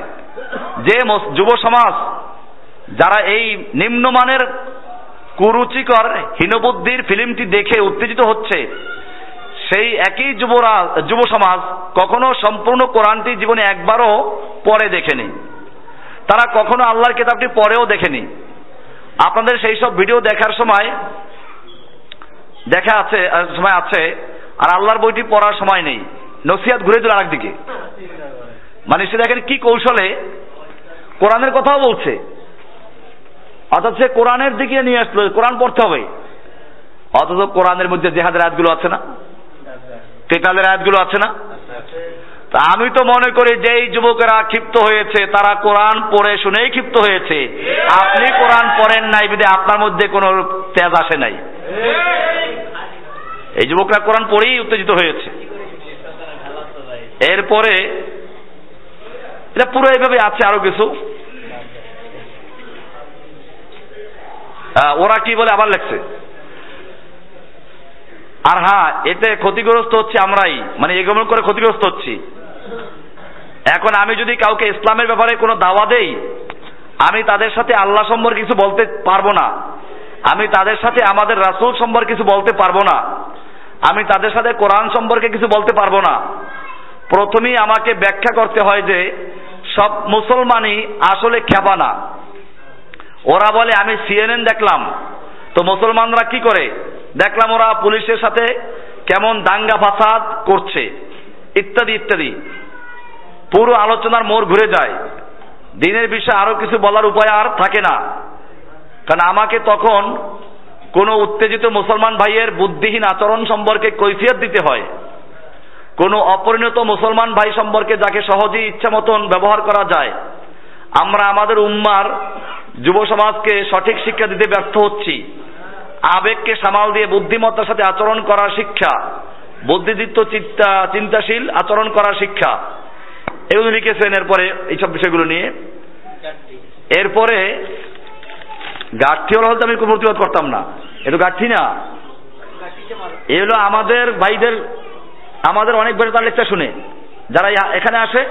যে যুব সমাজ, যারা এই নিম্নমানের কুরুচিকর, হীনবুদ্ধির ফিল্মটি দেখে উত্তেজিত হচ্ছে, সেই একই যুবরা যুব সমাজ কখনো সম্পূর্ণ কোরআনটি জীবনে একবারও পরে দেখেনি। তারা কখনো আল্লাহর কিতাবটি পরেও দেখেনি। আপনাদের সেই সব ভিডিও দেখার সময় দেখা আছে সময় আছে, আর আল্লাহর বইটি পড়ার সময় নেই। নসিহাত ঘুরে দিল আরেকদিকে। মানে সে দেখেন কি কৌশলে কোরআনের কথাও বলছে। অর্থাৎ সে কোরআনের দিকে নিয়ে আসলো, কোরআন পড়তে হবে। অথচ কোরআনের মধ্যে জেহাদের আয়াতগুলো আছে না? কেতালের আয়াতগুলো আছে না? তা আমি তো মনে করি যেই যুবকেরা ক্ষিপ্ত হয়েছে তারা কোরআন পড়ে শুনেই ক্ষিপ্ত হয়েছে। আপনি কোরআন পড়েন নাই বিদে আপনার মধ্যে কোনো তেজ আসে নাই। এই যুবকরা কোরআন পড়েই উত্তেজিত হয়েছে। এরপরে এটা পুরো এইভাবে আছে আরও কিছু। হ্যাঁ, ওরা কি বলে আবার লেখছে। আর হ্যাঁ এতে ক্ষতিগ্রস্ত হচ্ছে আমরাই মানে এগমন করে ক্ষতিগ্রস্ত হচ্ছি। এখন আমি যদি কাউকে ইসলামের ব্যাপারে কোনো দাওয়া দেই, আমি তাদের সাথে আল্লাহ সম্পর্কে কিছু বলতে পারব না। আমি তাদের সাথে আমাদের রাসূল সম্পর্কে কিছু বলতে পারব না। আমি তাদের সাথে কোরআন সম্পর্কে কিছু বলতে পারব না। প্রথমেই আমাকে ব্যাখ্যা করতে হয় যে, সব মুসলমানই আসলে খেপা না। ওরা বলে, আমি সিএনএন দেখলাম। তো মুসলমানরা কি করে? দেখলাম ওরা পুলিশের সাথে কেমন দাঙ্গা ফাসাদ করছে। ইত্যাদি ইত্যাদি। পুরো আলোচনার মোড় ঘুরে যায়। দিনের বিষয়ে আরও কিছু বলার উপায় আর থাকে না। কারণ আমাকে তখন কোনো উত্তেজিত মুসলমান ভাইয়ের বুদ্ধিহীন আচরণ সম্পর্কে কৈফিয়ত দিতে হয়। কোনো অপরিণত মুসলমান ভাই সম্পর্কে যাকে সহজেই ইচ্ছা মতন ব্যবহার করা যায়। আমরা আমাদের উম্মার যুব সমাজকে সঠিক শিক্ষা দিতে ব্যর্থ হচ্ছি। আবেগকে সামাল দিয়ে বুদ্ধিমত্তার সাথে আচরণ করার শিক্ষা, বুদ্ধিদীপ্ত চিন্তা চিন্তাশীল আচরণ করার শিক্ষা। এগুলো লিখেছেন এরপরে এইসব বিষয়গুলো নিয়ে। এরপরে গাঠি হলে হয়তো আমি কোনো প্রতিবাদ করতাম না। এটা গাঠি না। এ হলো আমাদের ভাইদের, আমাদের অনেক ভাই তার লেকচার শুনে। যারা এখানে আসে,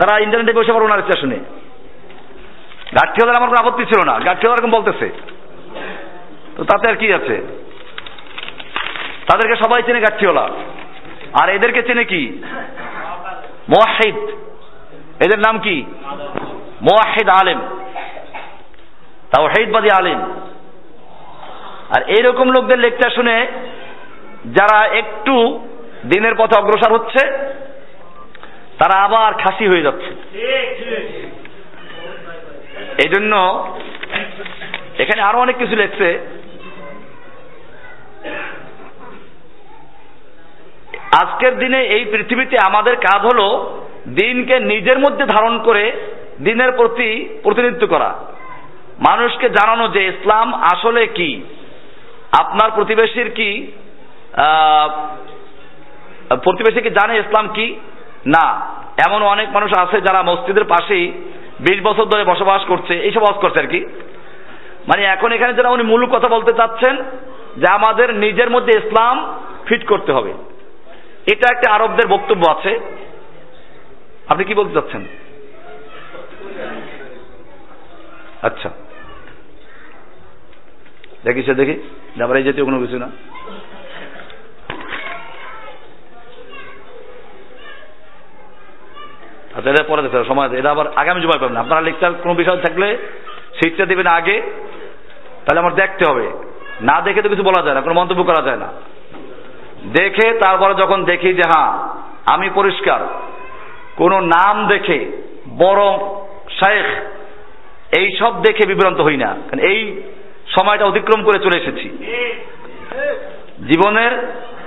তারা ইন্টারনেটে বসে পড়ে ওনার লেকচার শুনে। গাঠি হলে আমার কোনো আপত্তি ছিল না। গাঠি হলে এরকম বলতেছে। তো তাতে আর কি আছে? তাদেরকে সবাই চেনে গাঠিওয়ালা আর এদেরকে চেনে কি? মোয়াহিদ। এদের নাম কি? মোয়াহিদ আলেম। তাওহিদবাদী আলেম। আর এইরকম লোকদের লেকচার শুনে যারা একটু দিনের পথে অগ্রসর হচ্ছে, তারা আবার খাসি হয়ে যাচ্ছে। এই জন্য এখানে আরও অনেক কিছু লেখছে। আজকের দিনে এই পৃথিবীতে আমাদের কাজ হলো দিনকে নিজের মধ্যে ধারণ করে দিনের প্রতি প্রতিনিধিত্ব করা। মানুষকে জানানো যে ইসলাম আসলে কি? আপনার প্রতিবেশীর কি প্রতিবেশী কি জানে ইসলাম কি? না। এমন অনেক মানুষ আছে যারা মসজিদের পাশেই বিশ বছর ধরে বসবাস করছে। এইসব অজ করছে আর কি। মানে এখন এখানে যারা উনি মূল কথা বলতে চাচ্ছেন যে আমাদের নিজের মধ্যে ইসলাম ফিট করতে হবে। এটা একটা আরবদের বক্তব্য আছে। আপনি কি বলতে চাচ্ছেন? আচ্ছা। দেখি, সে দেখি। আবার এই জাতীয় কোনো কিছু না। আচ্ছা এটা পরে দেখতে সময়। এটা আবার আগামী জুমায় পাবেন আপনারা লেকচার কোনো বিষয় থাকলে সিটটা দেবেন আগে। তাহলে আমার দেখতে হবে। না দেখে তো কিছু বলা যায় না, কোনো মন্তব্য করা যায় না। দেখে, তারপরে যখন দেখি যে হ্যাঁ আমি পরিষ্কার, কোনো নাম দেখে, বড় শেখ এই সব দেখে বিভ্রান্ত হই না। কারণ এই সময়টা অতিক্রম করে চলে এসেছি। জীবনের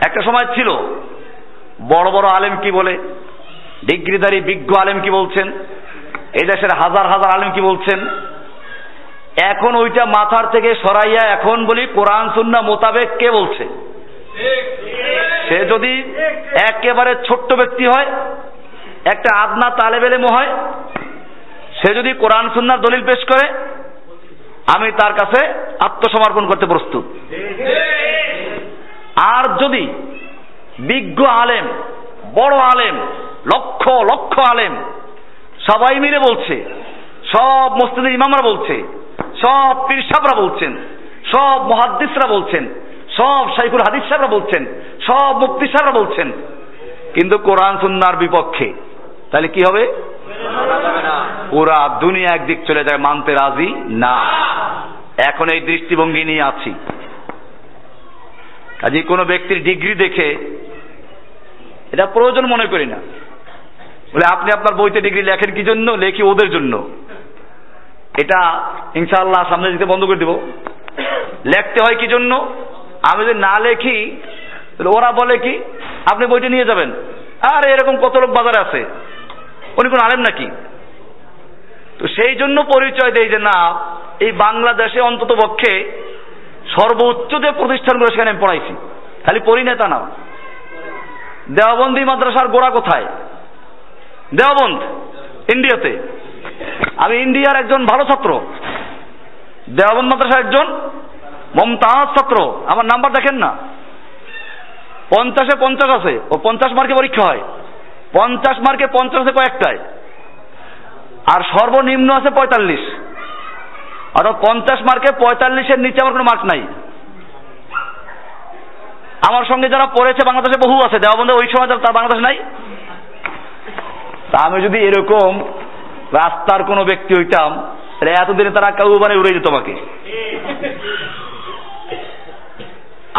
একটা সময় ছিল, বড় বড় আলেম কি বলে, ডিগ্রিধারী বিজ্ঞ আলেম কি বলছেন এই দেশের হাজার হাজার আলেম কি বলছেন, এখন ওইটা মাথার থেকে সরাইয়া এখন বলি কোরআন সুন্না মোতাবেক কে বলছে? সে যদি একেবারে ছোট্ট ব্যক্তি হয়, একটা আদনা তালেব এলেমও হয়, সে যদি কোরআন সুন্নার দলিল পেশ করে, আমি তার কাছে আত্মসমর্পণ করতে প্রস্তুত। আর যদি বিজ্ঞ আলেম, বড় আলেম, লক্ষ লক্ষ আলেম, সবাই মিলে বলছে, সব মসজিদের ইমামরা বলছে, সব পীর সাহরা বলছেন, সব মহাদ্দিসরা বলছেন সব সাইকুল হাদিস সাহরা বলছেন, সব মুফতি সাহরা বলছেন। কিন্তু কোরআন সুন্নার বিপক্ষে, তাহলে কি হবে? পুরা দুনিয়া একদিক চলে যায়, মানতে রাজি? না। এখন এই দৃষ্টিভঙ্গি নিয়ে আছি। কাজে কোনো ব্যক্তির ডিগ্রি দেখে, এটা প্রয়োজন মনে করি না। বলে, আপনি আপনার বইতে ডিগ্রি লেখেন কি জন্য? লেখি ওদের জন্য। এটা ইনশাআল্লাহ সামনে দিতে বন্ধ করে দিব। লেখতে হয় কি জন্য? আমি যদি না লেখি, তাহলে ওরা বলে কি, আপনি বইটি নিয়ে যাবেন। আর, এরকম কত লোক বাজারে আছে। উনি কোন আলেম নাকি? তো সেই জন্য পরিচয় দেয় যে না, এই বাংলাদেশে অন্তত পক্ষে সর্বোচ্চ যে প্রতিষ্ঠানগুলো সেখানে আমি পড়াইছি, খালি পড়ি না তা না। দেওয়াবন্দি মাদ্রাসার গোড়া কোথায়? দেওয়াবন্দ ইন্ডিয়াতে। আমি ইন্ডিয়ার একজন ভালো ছাত্র। দেওয়াবন্দ মাদ্রাসার একজন মমতাজ ছাত্র, আমার নাম্বার দেখেন না। পঞ্চাশে পঞ্চাশ আছে, ও পঞ্চাশ মার্কে পরীক্ষা হয়। পঞ্চাশ মার্কে পঞ্চাশ আছে কয়েকটায়। আর সর্বনিম্ন আছে পঁয়তাল্লিশ। অর্থাৎ পঞ্চাশ মার্কে পঁয়তাল্লিশের নিচে আমার কোনো মার্ক নাই। আমার সঙ্গে যারা পড়েছে, বাংলাদেশে বহু আছে। দেওয়াবন্ধে ওই সময় তার বাংলাদেশ নাই। তা আমি যদি এরকম রাস্তার কোনো ব্যক্তি হইতাম, তাহলে এতদিনে তারা কেউ মানে উড়ে যেত আমাকে।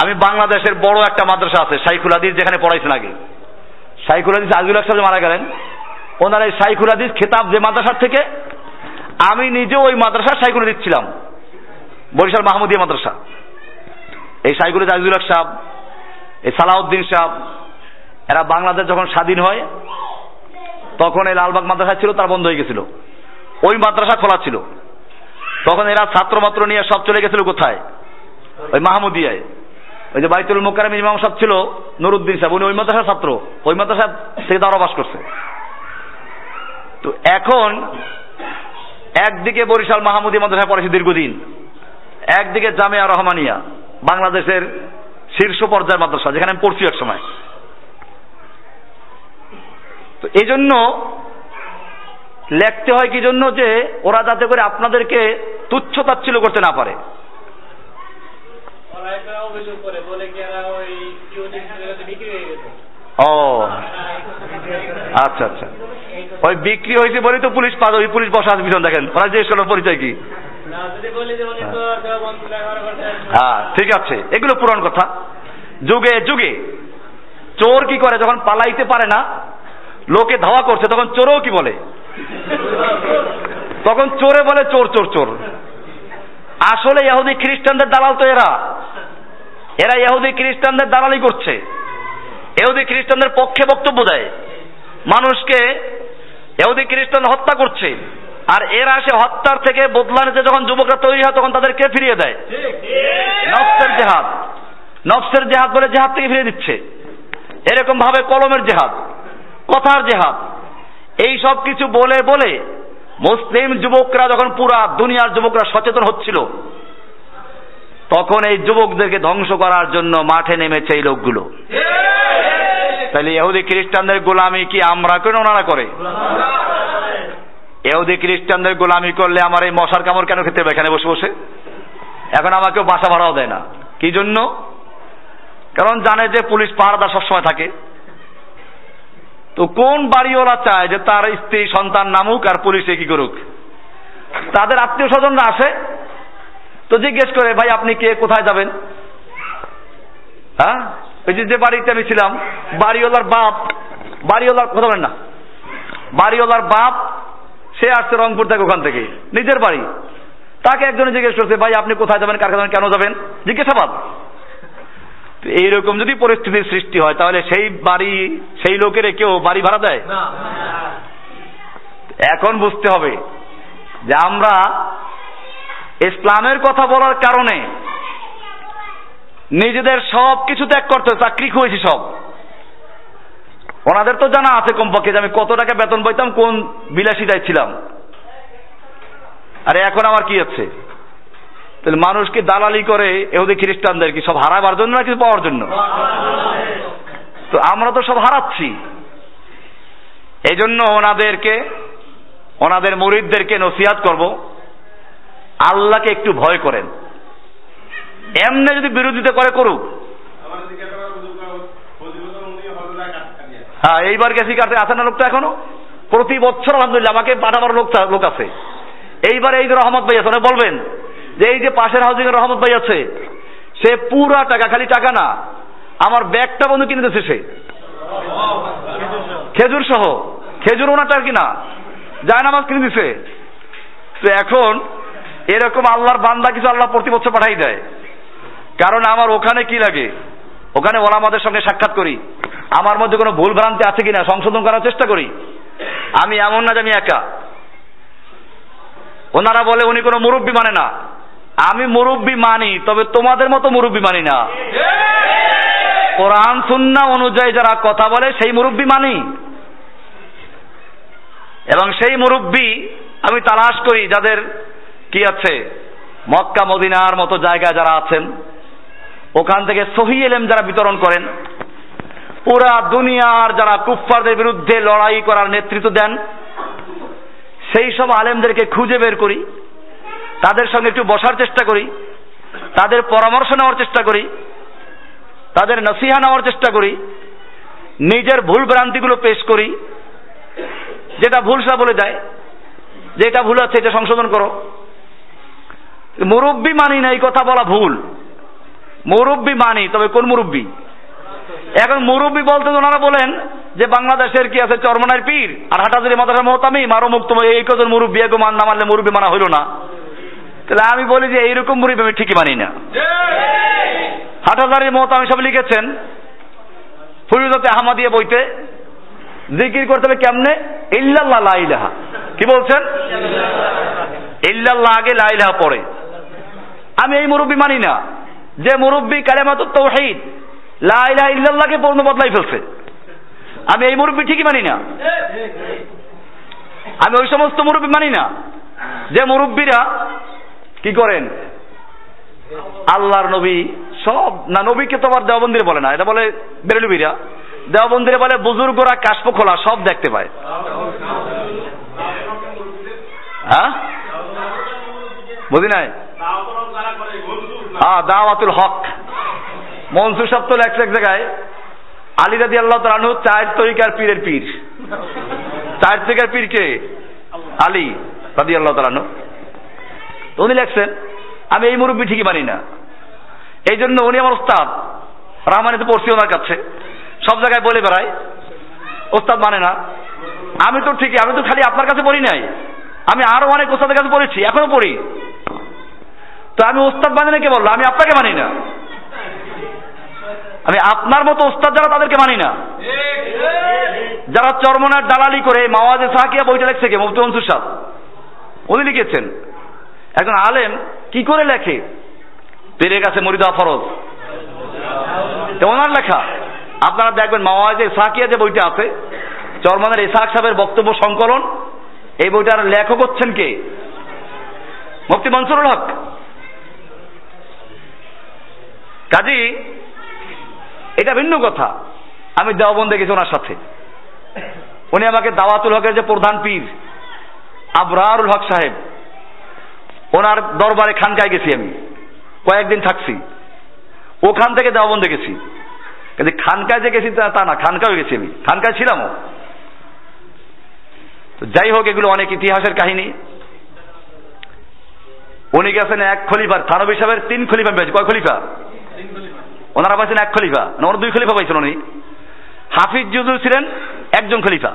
আমি বাংলাদেশের বড় একটা মাদ্রাসা আছে সাইকুল হাদিস, যেখানে পড়াইছেন আগে। সাইকুল হাদিস আজিউল সাহেব মারা গেলেন, ওনার এই সাইকুল হাদিস খেতাব যে মাদ্রাসার থেকে, আমি নিজেও ওই মাদ্রাসার সাইকুল হাদিস ছিলাম। বরিশাল মাহমুদিয়া মাদ্রাসা। এই সাইকুল হাদিস আজিউল সাহেব এই সালাউদ্দিন সাহেব এরা বাংলাদেশ যখন স্বাধীন হয়, তখন এই লালবাগ মাদ্রাসা ছিল, তার বন্ধ হয়ে গেছিল। ওই মাদ্রাসা খোলা ছিল। তখন এরা ছাত্র মাত্র নিয়ে সব চলে গেছিল কোথায়? ওই মাহমুদিয়ায়। ওই যে বাইতুল মোকারম ইমাম সাহেব ছিল, নুরুদ্দিন সাহেব, উনি ওই মাদ্রাসার ছাত্র। ওই মাদ্রাসা থেকে তারা বাস করছে। তো এখন একদিকে বরিশাল মাহমুদি মাদ্রাসায় পড়েছে দীর্ঘদিন, একদিকে জামিয়া রহমানিয়া, বাংলাদেশের শীর্ষ পর্যায়ের মাদ্রাসা, যেখানে আমি পড়ছি এক সময়। তো এই জন্য লেখতে হয় কি জন্য যে ওরা যাতে করে আপনাদেরকে তুচ্ছ তাচ্ছিল্য করতে না পারে। ও। আচ্ছা আচ্ছা। ওই বিক্রি হয়েছে বলেই তো পুলিশ পাবে ওই পুলিশ বসা পিছন, দেখেন। ওরা জিজ্ঞেস করল পরিচয় কি? হ্যাঁ ঠিক আছে। এগুলো পুরান কথা। যুগে যুগে চোর কি করে? যখন পালাইতে পারে না, লোকে ধাওয়া করছে, তখন চোরও কি বলে? তখন চোরে বলে চোর চোর চোর। আসলে ইহুদি খ্রিস্টানদের দালাল তো এরা। এরা ইহুদি খ্রিস্টানদের দালালি করছে। ইহুদি খ্রিস্টানদের পক্ষে বক্তব্য দেয়। মানুষকে ইহুদি খ্রিস্টান হত্যা করছে। আর এরা সে হত্যার থেকে বদলা নিতে যখন যুবকরা তৈরি হয়, তখন তাদেরকে ফিরিয়ে দেয়। নফসের জেহাদ। নফসের জেহাদ বলে জেহাদ থেকে ফিরিয়ে দিচ্ছে। এরকম ভাবে কলমের জেহাদ, কথার জেহাদ। এই সব কিছু বলে বলে মুসলিম যুবকরা যখন পুরা দুনিয়ার যুবকরা সচেতন হচ্ছিল, তখন এই যুবকদেরকে ধ্বংস করার জন্য মাঠে নেমেছে এই লোকগুলো। তাহলে ইহুদি খ্রিস্টানদের গোলামি কি আমরা কেন ওনারা করে? ইহুদি খ্রিস্টানদের গোলামি করলে আমার এই মশার কামড় কেন খেতে হবে এখানে বসে বসে? এখন আমাকেও বাসা ভাড়াও দেয় না। কি জন্য? কারণ জানে যে পুলিশ পাহারাদার সবসময় থাকে। তো কোন বাড়িওয়ালা চায় যে তার স্ত্রী, সন্তান নামুক আর পুলিশে কি করুক? তাদের আত্মীয় স্বজনরা আসে, তো জিজ্ঞেস করে, ভাই, আপনি কে? কোথায় যাবেন? হ্যাঁ? ওই যে বাড়িতে আমি ছিলাম, বাড়িওয়ালার বাপ, বাড়িওয়ালার কথা বলেন না। বাড়িওয়ালার বাপ, সে আসছে রংপুর থেকে ওখান থেকে, নিজের বাড়ি। তাকে একজনে জিজ্ঞেস করছে, ভাই, আপনি কোথায় যাবেন? কার যাবেন কেন যাবেন? জিজ্ঞাসাবাদ। এইরকম যদি পরিস্থিতির সৃষ্টি হয় তাহলে সেই বাড়ি সেই লোকের কেউ বাড়ি ভাড়া দেয়? এখন বুঝতে হবে যে আমরা ইসলামের কথা বলার কারণে নিজেদের সব কিছু ত্যাগ করতে চাকরি খুঁজেছি সব। ওনাদের তো জানা আছে কমপক্ষে যে আমি কত টাকা বেতন পাইতাম কোন বিলাসিতায় ছিলাম। আরে এখন আমার কি আছে তাহলে মানুষকে দালালি করে এহুদি খ্রিস্টানদের কি সব হারাবার জন্য না কিছু পাওয়ার জন্য? তো আমরা তো সব হারাচ্ছি। এই জন্য ওনাদেরকে, ওনাদের মুরিদদেরকে নসিহাত করব। আল্লাহকে একটু ভয় করেন। এমনি যদি বিরোধিতা করে করুক। হ্যাঁ এইবার গেছি কাছে আছে না লোকটা এখনও? প্রতি বছর আলহামদুলিল্লাহ, আমাকে পাঠাবার লোক লোক আছে। এইবার এই রহমত ভাই আছে বলবেন যে এই যে পাশের হাউজিং এর রহমত ভাই আছে, সে পুরা টাকা, খালি টাকা না, আমার ব্যাগটা বন্ধু কিনে দিচ্ছে সে। খেজুর সহ, খেজুর ওনাটার কিনা, যায় নামাজ কিনে দিছে। তো এখন এরকম আল্লাহর বান্দা কিছু আল্লাহ প্রতি বছর পাঠাই দেয়। কারণ আমার ওখানে কি লাগে? ওখানে ওলামাদের সঙ্গে সাক্ষাৎ করি। আমার মধ্যে কোনো ভুল ভ্রান্তি আছে কিনা, সংশোধন করার চেষ্টা করি। আমি এমন না যে আমি একা। ওনারা বলে উনি কোনো মুরব্বী মানে না। আমি মুরব্বী মানি, তবে তোমাদের মতো মুরব্বী মানি না। কোরআন, সুন্না অনুযায়ী যারা কথা বলে, সেই মুরব্বী মানি। এবং সেই মুরব্বী আমি তালাশ করি, যাদের কি আছে, মক্কা, মদিনার মতো জায়গায় যারা আছেন, ওখান থেকে সহি এলেম যারা বিতরণ করেন, পুরা দুনিয়ার যারা কুফফারদের বিরুদ্ধে লড়াই করার নেতৃত্ব দেন, সেই সব আলেমদেরকে খুঁজে বের করি। তাদের সঙ্গে একটু বসার চেষ্টা করি, তাদের পরামর্শ নেওয়ার চেষ্টা করি, তাদের নসিহা নেওয়ার চেষ্টা করি, নিজের ভুল ভ্রান্তিগুলো পেশ করি, যেটা ভুল সা বলে দেয়, যেটা ভুল আছে এটা সংশোধন করো। মুরব্বী মানি না, এই কথা বলা ভুল। মুরব্বী মানি, তবে কোন মুরব্বী? এখন মুরব্বী বলতে ওনারা বলেন যে বাংলাদেশের কি আছে চরমনার পীর, আর হাটাজারি মাদ্রাসা মহতামি মারো মুক্ত এই কজন মুরব্বী, এগো মান না মানলে মুরব্বী মানা হইল না। তাহলে আমি বলি যে এইরকম মুরব্বী আমি ঠিকই মানি না। হাটাজারি মহতামি সব লিখেছেন, ফুরিদতে আহমাদিয়া বইতে, জিকির করতে হবে কেমনে? ইল্লাল্লাহ লা ইলাহা। কি বলছেন? ইল্লাল্লাহ আগে লা ইলাহা পরে আমি এই মুরব্বী মানি না। যে মুরব্বী কালেমাত তৌহিদ লা ইলাহা ইল্লাল্লাহকে পূর্ণ বদলাই ফেলছে। আমি এই মুরব্বী ঠিকই মানি না। আমি ওই সমস্ত মুরব্বী মানি না। যে মুরব্বীরা কি করেন? আল্লাহর নবী সব, না নবীকে তোমার দেওবন্দিরে বলে না, এটা বলে বেরেলুবিরা। দেওবন্দিরে বলে বুজুর্গরা কাশপ খোলা, সব দেখতে পায়। হ্যাঁ? বুঝি নাই? হ্যাঁ দাওয়াতুল হক। মনসুর সাহেব তো এক জায়গায়, আলী রাদি আল্লাহ তালানু চার তরিকার পীরের পীর। চার তরিকার পীর কে? আলী রাদি আল্লাহ তালানু তো উনি লেখছেন, আমি এই মুরব্বী ঠিকই মানি না। এই জন্য উনি আমার ওস্তাদ রামানিতে পড়ছি ওনার কাছে। সব জায়গায় বলে বেড়ায় ওস্তাদ মানে না। আমি তো ঠিকই, আমি তো খালি আপনার কাছে পড়ি নাই। আমি আরও অনেক ওস্তাদের কাছে পড়েছি, এখনও পড়ি। তো আমি ওস্তাদ মানে না কে বলল? আমি আপনাকে মানি না। আমি আপনার মতো ওস্তাদ যারা তাদেরকে মানি না। যারা চরমনার দালালি করে, মাওয়াজে সাহাকিয়া বইটা লেখছে কে? মুফতি মনসুর সাহ উনি লিখেছেন একজন আলেম কি করে লেখে? পেরে গেছে মরিদা ফরজ। ওনার লেখা। আপনারা দেখবেন মাওয়াজে সাকিয়া যে বইটা আছে, চরমানের ইসাক সাহেবের বক্তব্য সংকলন, এই বইটার লেখক হচ্ছেন কে? মুফতি মনসুরুল হক। কাজী, এটা ভিন্ন কথা। আমি দেওবন দেখেছি ওনার সাথে। উনি আমাকে দাওয়াতুল হকের যে প্রধান পীর, আবরারুল হক সাহেব ওনার দরবারে খানকায় গেছি আমি। কয়েকদিন থাকছি। ওখান থেকে দেওবন গেছি। কিন্তু খানকায় যে গেছি তা না খানকায় গেছি আমি। খানকায় ছিলাম তো যাই হোক এগুলো অনেক ইতিহাসের কাহিনী। উনি গেছেন এক খলিফার থানবী সাহেবের তিন খলিফা পেয়েছে কয় খলিফা? ওনারা পাইছেন এক খলিফা না ওনার দুই খলিফা পাইছেন উনি। হাফিজ জুজুর ছিলেন একজন খলিফা।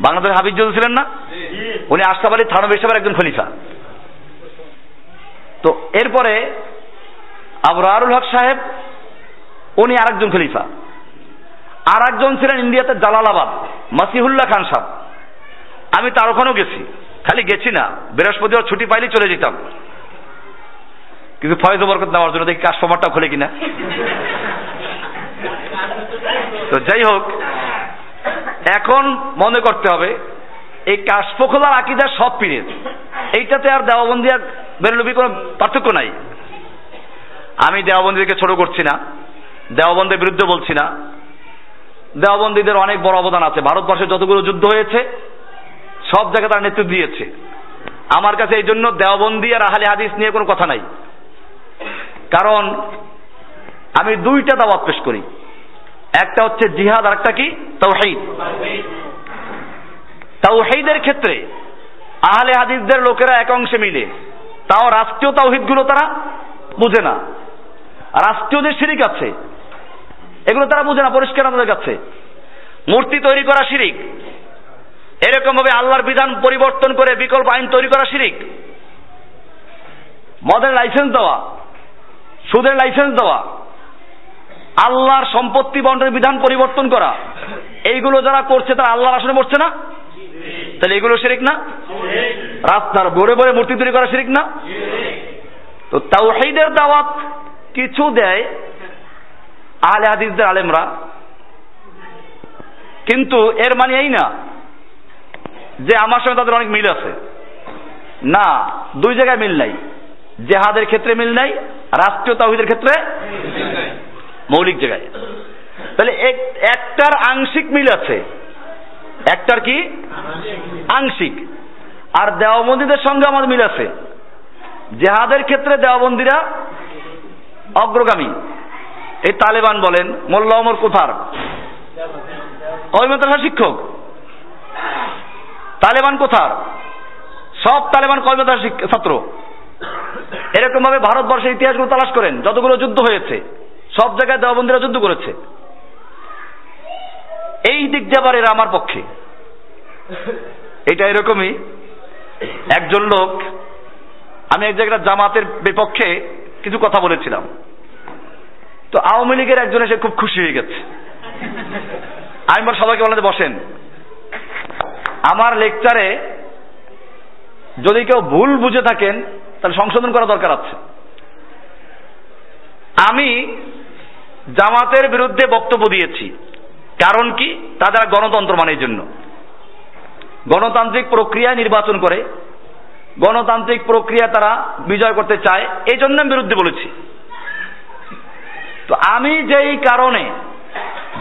বাংলাদেশের হাফিজ জুজুর ছিলেন না? উনি আশরাফ আলী থানবী সাহেবের একজন খলিফা। তো এরপরে আবরারুল হক সাহেব, উনি আরেকজন খলিফা। আর একজন ছিলেন ইন্ডিয়াতে জালালাবাদ, মাসিহুল্লাহ খান সাহেব। আমি তার ওখানেও গেছি। খালি গেছি না, বৃহস্পতিবার ছুটি পাইলে চলে যেতাম। কিন্তু ফয়েজ বরকত নেওয়ার জন্য দেখি কাস্টমারটা খুলে কিনা। তো যাই হোক, এখন মনে করতে হবে, এই কাশফ খোলার সব পীরের। এইটাতে আর দেওয়াবন্দি আর বেরলবি কোনো পার্থক্য নাই। আমি দেওয়াবন্দিকে ছোট করছি না দেওয়াবন্দের বিরুদ্ধে বলছি না। দেওয়াবন্দীদের অনেক বড় অবদান আছে। ভারতবর্ষে যতগুলো যুদ্ধ হয়েছে, সব জায়গায় তারা নেতৃত্ব দিয়েছে। আমার কাছে এই জন্য দেওয়াবন্দি আর আহলে হাদিস নিয়ে কোনো কথা নাই। কারণ, আমি দুইটা দাওয়াত পেশ করি। একটা হচ্ছে জিহাদ আর একটা কি? তাওহীদ। তাওহীদের ক্ষেত্রে আহলে হাদিসদের লোকেরা এক অংশে মিলে। তাও রাষ্ট্রীয় তাওহিদগুলো তারা বুঝে না। রাষ্ট্রীয় যে শিরিক আছে, এগুলো তারা বুঝে না, পরিষ্কার আমাদের কাছে মূর্তি তৈরি করা শিরিক এরকম ভাবে আল্লাহর বিধান পরিবর্তন করে বিকল্প আইন তৈরি করা শিরিক, মদের লাইসেন্স দেওয়া, সুদের লাইসেন্স দেওয়া, আল্লাহর সম্পত্তি বন্টনের বিধান পরিবর্তন করা, এইগুলো যারা করছে তারা আল্লাহর আসনে মরছে না? তাহলে এগুলো শিরিক না? রাস্তার বড়ে বড়ে মূর্তি তৈরি করা শিরিক না? তো তাওহীদের দাওয়াত কিছু দেয় আহলে হাদিসদের আলেমরা। কিন্তু এর মানে এই না যে আমার সঙ্গে তাদের অনেক মিল আছে। না দুই জায়গায় মিল নাই। জেহাদের ক্ষেত্রে মিল নাই রাষ্ট্রীয় তাহিদের ক্ষেত্রে মৌলিক জায়গায়। তাহলে একটার আংশিক মিল আছে। একটার কি? আংশিক। আর দেওয়াবন্দীদের সঙ্গে আমাদের মিল আছে। জেহাদের ক্ষেত্রে দেওয়াবন্দীরা অগ্রগামী। এই তালেবান বলেন, মোল্লা অমর কোথার? ওই শিক্ষক। তালেবান কোথার? সব তালেবান কয় মাদ্রাসা ছাত্র। এরকম ভাবে ভারতবর্ষের ইতিহাসগুলো তালাশ করেন, যতগুলো যুদ্ধ হয়েছে, সব জায়গায় দেওয়াবন্দিরা যুদ্ধ করেছে। এই দিক যাবার এরা আমার পক্ষে। এটা এরকমই। একজন লোক, আমি এক জায়গায় জামাতের বিপক্ষে কিছু কথা বলেছিলাম। তো আওয়ামী লীগের একজন এসে খুব খুশি হয়ে গেছে। আমি বল সবাইকে বললাম বসেন। আমার লেকচারে যদি কেউ ভুল বুঝে থাকেন, তাহলে সংশোধন করা দরকার আছে। আমি জামাতের বিরুদ্ধে বক্তব্য দিয়েছি। কারণ কি? তাদের গণতন্ত্র মানে জন্য। গণতান্ত্রিক প্রক্রিয়া নির্বাচন করে, গণতান্ত্রিক প্রক্রিয়া তারা বিজয় করতে চায়, এই জন্য আমি বিরুদ্ধে বলেছি। তো আমি যেই কারণে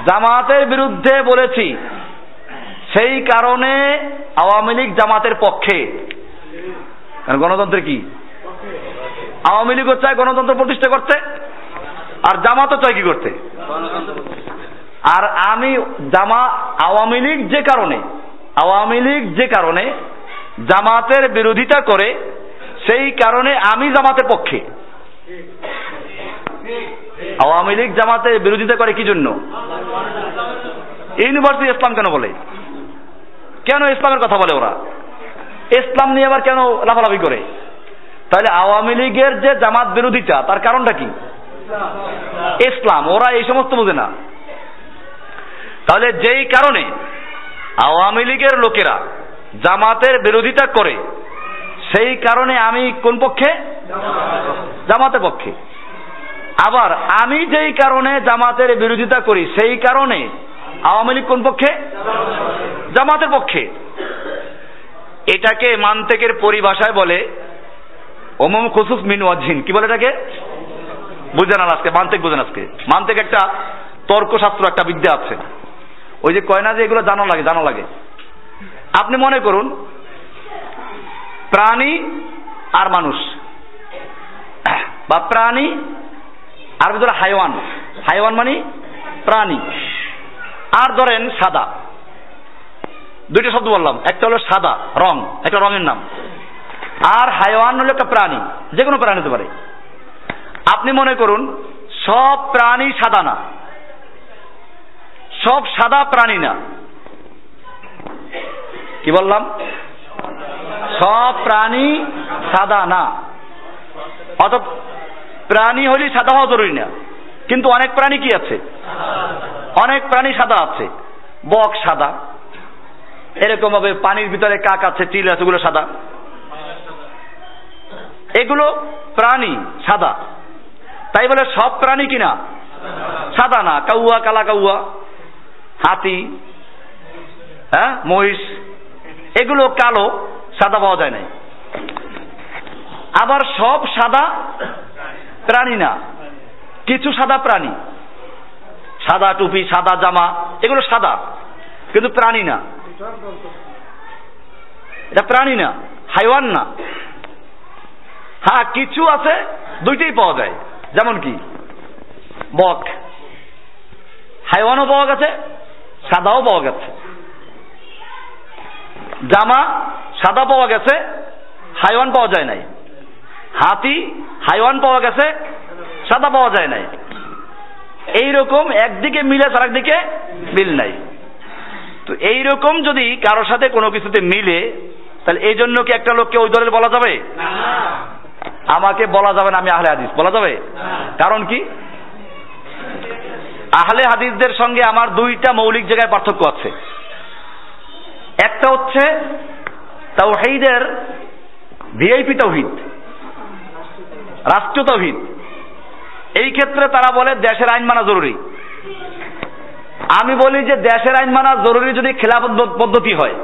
জামাতের বিরুদ্ধে বলেছি, সেই কারণে আওয়ামী লীগ জামাতের পক্ষে। গণতন্ত্র কি? আওয়ামী লীগও চায় গণতন্ত্র প্রতিষ্ঠা করতে, আর জামাতও চায় কি করতে? আর আমি জামা আওয়ামী লীগ যে কারণে, আওয়ামী লীগ যে কারণে জামাতের বিরোধিতা করে, সেই কারণে আমি জামাতের পক্ষে। আওয়ামী লীগ জামাতের বিরোধিতা করে কি জন্য? ইউনিভার্সিটি ইসলাম কেন বলে? কেন ইসলামের কথা বলে ওরা? ইসলাম নিয়ে আবার কেন লাফালাফি করে? তাহলে আওয়ামী লীগের যে জামাত বিরোধিতা, তার কারণটা কি? ইসলাম, ওরা এই সমস্ত বোঝে না। তাহলে যেই কারণে আওয়ামী লীগের লোকেরা জামাতের বিরোধিতা করে, সেই কারণে আমি কোন পক্ষে? জামাতের পক্ষে। আবার আমি যেই কারণে জামাতের বিরোধিতা করি, সেই কারণে আওয়ামী লীগ কোন পক্ষে? জামাতের পক্ষে। এটাকে মান্তেকের পরিভাষায় বলে ওমম খুসুস মিন ওয়াজিন কি বলে এটাকে? বুঝেন না আজকে, মান্তেক বুঝেন আজকে। মান্তেক একটা তর্কশাস্ত্র, একটা বিদ্যা আছে। ওই যে কয় না যে এগুলো জানা লাগে জানা লাগে। আপনি মনে করুন, প্রাণী আর মানুষ। বা প্রাণী আর ভিতরে হাইওয়ান। হাইওয়ান মানে প্রাণী। আর ধরেন সাদা। দুইটা শব্দ বললাম, একটা হলো সাদা, রং, একটা রঙের নাম। আর হাইওয়ান হলো একটা প্রাণী যে কোনো প্রাণী হতে পারে। আপনি মনে করুন, সব প্রাণী সাদা না। সব সাদা প্রাণী না। কি বললাম? সব প্রাণী সাদা না। অত প্রাণী হলে সাদা হওয়া জরুরি না। কিন্তু অনেক প্রাণী কি আছে? অনেক প্রাণী সাদা আছে। বক সাদা। এরকম ভাবে পানির ভিতরে কাক আছে চিল আছে ওগুলো সাদা। এগুলো প্রাণী সাদা। তাই বলে সব প্রাণী কিনা সাদা না। কাউয়া, কালা কাউয়া। হাতি হ্যাঁ মহিষ, এগুলো কালো, সাদা পাওয়া যায় নাই। আবার সব সাদা প্রাণী না, কিছু সাদা প্রাণী। সাদা টুপি, সাদা জামা, এগুলো সাদা, কিন্তু প্রাণী না। এটা প্রাণী না, হাইওয়ান না। হ্যাঁ কিছু আছে, দুইটাই পাওয়া যায়। যেমন কি? বক। হাইওয়ানও পাওয়া গেছে সাদাও পাওয়া গেছে। জামা সাদা পাওয়া গেছে হাইওয়ান পাওয়া যায় নাই। হাতি হাইওয়ান পাওয়া গেছে সাদা পাওয়া যায় নাই। এইরকম একদিকে মিলে আর একদিকে মিল নাই। তো এইরকম যদি কারোর সাথে কোনো কিছুতে মিলে তাহলে এই জন্য কি একটা লোককে ওই দলের বলা যাবে? আমাকে বলা যাবে না আমি আহলে হাদিস বলা যাবে? কারণ কি? আহলে হাদিসদের সঙ্গে আমার দুইটা মৌলিক জায়গায় পার্থক্য আছে। একটা হচ্ছে তাওহীদের ভিআইপি তাওহীদ, রাষ্ট্রীয় তাওহীদ। এই ক্ষেত্রে তারা বলে দেশের আইন মানা জরুরি। আমি বলি যে দেশের আইন মানা জরুরি যদি খেলাফত পদ্ধতি হয়।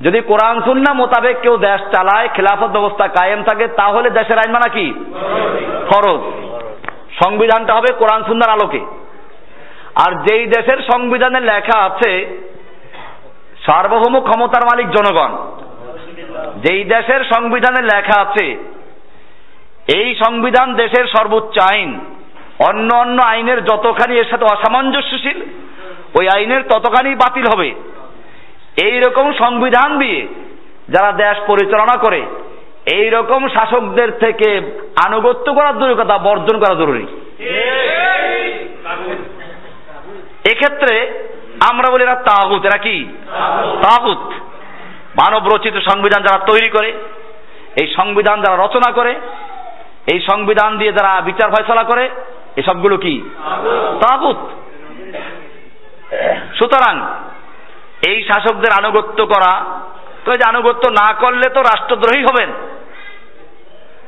যদি কোরআন, সুন্না মোতাবেক কেউ দেশ চালায়, খেলাফত ব্যবস্থা কায়েম থাকে, তাহলে দেশের আইন মানা কি? ফরজ। সংবিধানটা হবে কোরআন সুন্নার আলোকে। আর যেই দেশের সংবিধানে লেখা আছে, সার্বভৌম ক্ষমতার মালিক জনগণ, যেই দেশের সংবিধানে লেখা আছে, এই সংবিধান দেশের সর্বোচ্চ আইন, অন্য অন্য আইনের যতখানি এর সাথে অসামঞ্জস্যশীল, ওই আইনের ততখানি বাতিল হবে। এই রকম সংবিধান দিয়ে যারা দেশ পরিচালনা করে এই রকম শাসকদের থেকে আনুগত্য করার দূরের কথা, বর্জন করা জরুরি। এক্ষেত্রে আমরা বলি এরা তাগুত, এরা কি? তাগুত। মানব রচিত সংবিধান যারা তৈরি করে, এই সংবিধান যারা রচনা করে, এই সংবিধান দিয়ে যারা বিচার ফয়সলা করে, এসবগুলো কি? তাগুত। সুতরাং এই শাসকদের আনুগত্য করা, তো যে আনুগত্য না করলে তো রাষ্ট্রদ্রোহী হবেন।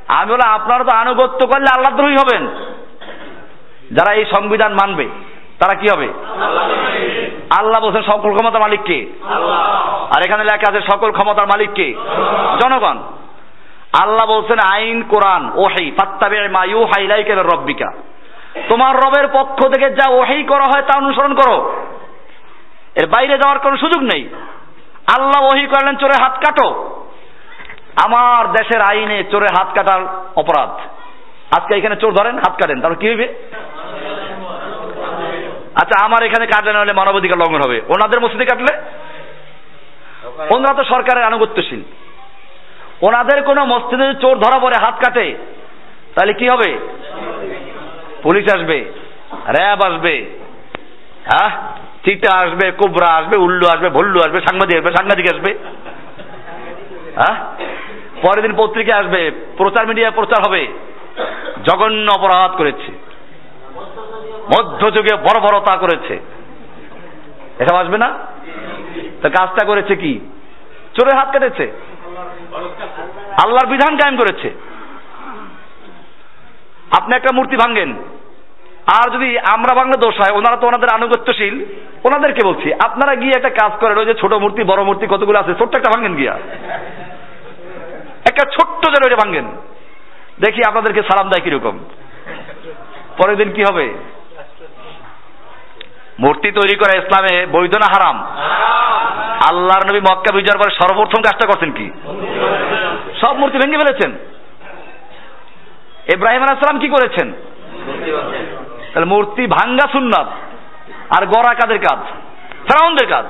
আমি বলে আপনারা তো আনুগত্য করলে আল্লাহদ্রোহী হবেন। যারা এই সংবিধান মানবে, তারা কি হবে? আল্লাহ বলছেন, সকল ক্ষমতার মালিককে আর এখানে লেখা আছে, সকল ক্ষমতার মালিককে জনগণ। আল্লাহ বলছেন, আইন, কোরআন ওহাই ফাত্তাবে মা ইউহা ইলাইকা মির রব্বিকা। তোমার রবের পক্ষ থেকে যা ওহাই করা হয় তা অনুসরণ করো। এর বাইরে যাওয়ার কোনো সুযোগ নেই। আল্লাহ ওহি করলেন, চোরে হাত কাটো। আমার দেশের আইনে চোরের হাত কাটার অপরাধ। আজকে এখানে চোর ধরেন, হাত কাটেন তাহলে কি হইবে? আচ্ছা আমার এখানে কাটলে হলে মানবাধিকার লঙ্ঘন হবে। ওনাদের মসজিদে কাটলে? ওনারা তো সরকারের আনুগত্যশীল। ওনাদের কোনো মসজিদে চোর ধরা পড়ে, হাত কাটে, তাহলে কি হবে? পুলিশ আসবে, র্যাব আসবে হ্যাঁ? চিটা আসবে, কোবরা আসবে, উল্লু আসবে, ভল্লু আসবে, সাংবাদিক আসবে সাংবাদিক আসবে হ্যাঁ? পরের দিন পত্রিকা আসবে, প্রচার মিডিয়ায় প্রচার হবে। জঘন্য অপরাধ করেছে। মধ্যযুগে বর্বরতা করেছে। এসব আসবে না? তো কাজটা করেছে কি? চোরের হাত কেটেছে। আল্লাহর বিধান কায়েম করেছে। আপনি একটা মূর্তি ভাঙ্গেন আর যদি আমরা বাংলা দোষ হয়, ওনারা তো ওনাদের আনুগত্যশীল। ওনাদেরকে বলছি, আপনারা গিয়ে একটা কাজ করেন, ওই যে ছোট মূর্তি, বড় মূর্তি কতগুলো আছে, ছোট্ট একটা ভাঙ্গেন গিয়া। একটা ছোট্ট যেন ওইটা ভাঙ্গেন দেখি আপনাদেরকে সালাম দেয় কীরকম। পরের দিন কি হবে? মূর্তি তৈরি করা ইসলামে বৈধ না হারাম? আল্লাহর নবী মক্কা বিজয়ের পরে সর্বপ্রথম কাজটা করছেন কি? সব মূর্তি ভেঙে ফেলেছেন। ইব্রাহিম আলাইসালাম কি করেছেন? তাহলে মূর্তি ভাঙ্গা সুন্নাত। আর গড়া কাদের কাজ? ফেরাউনদের কাজ।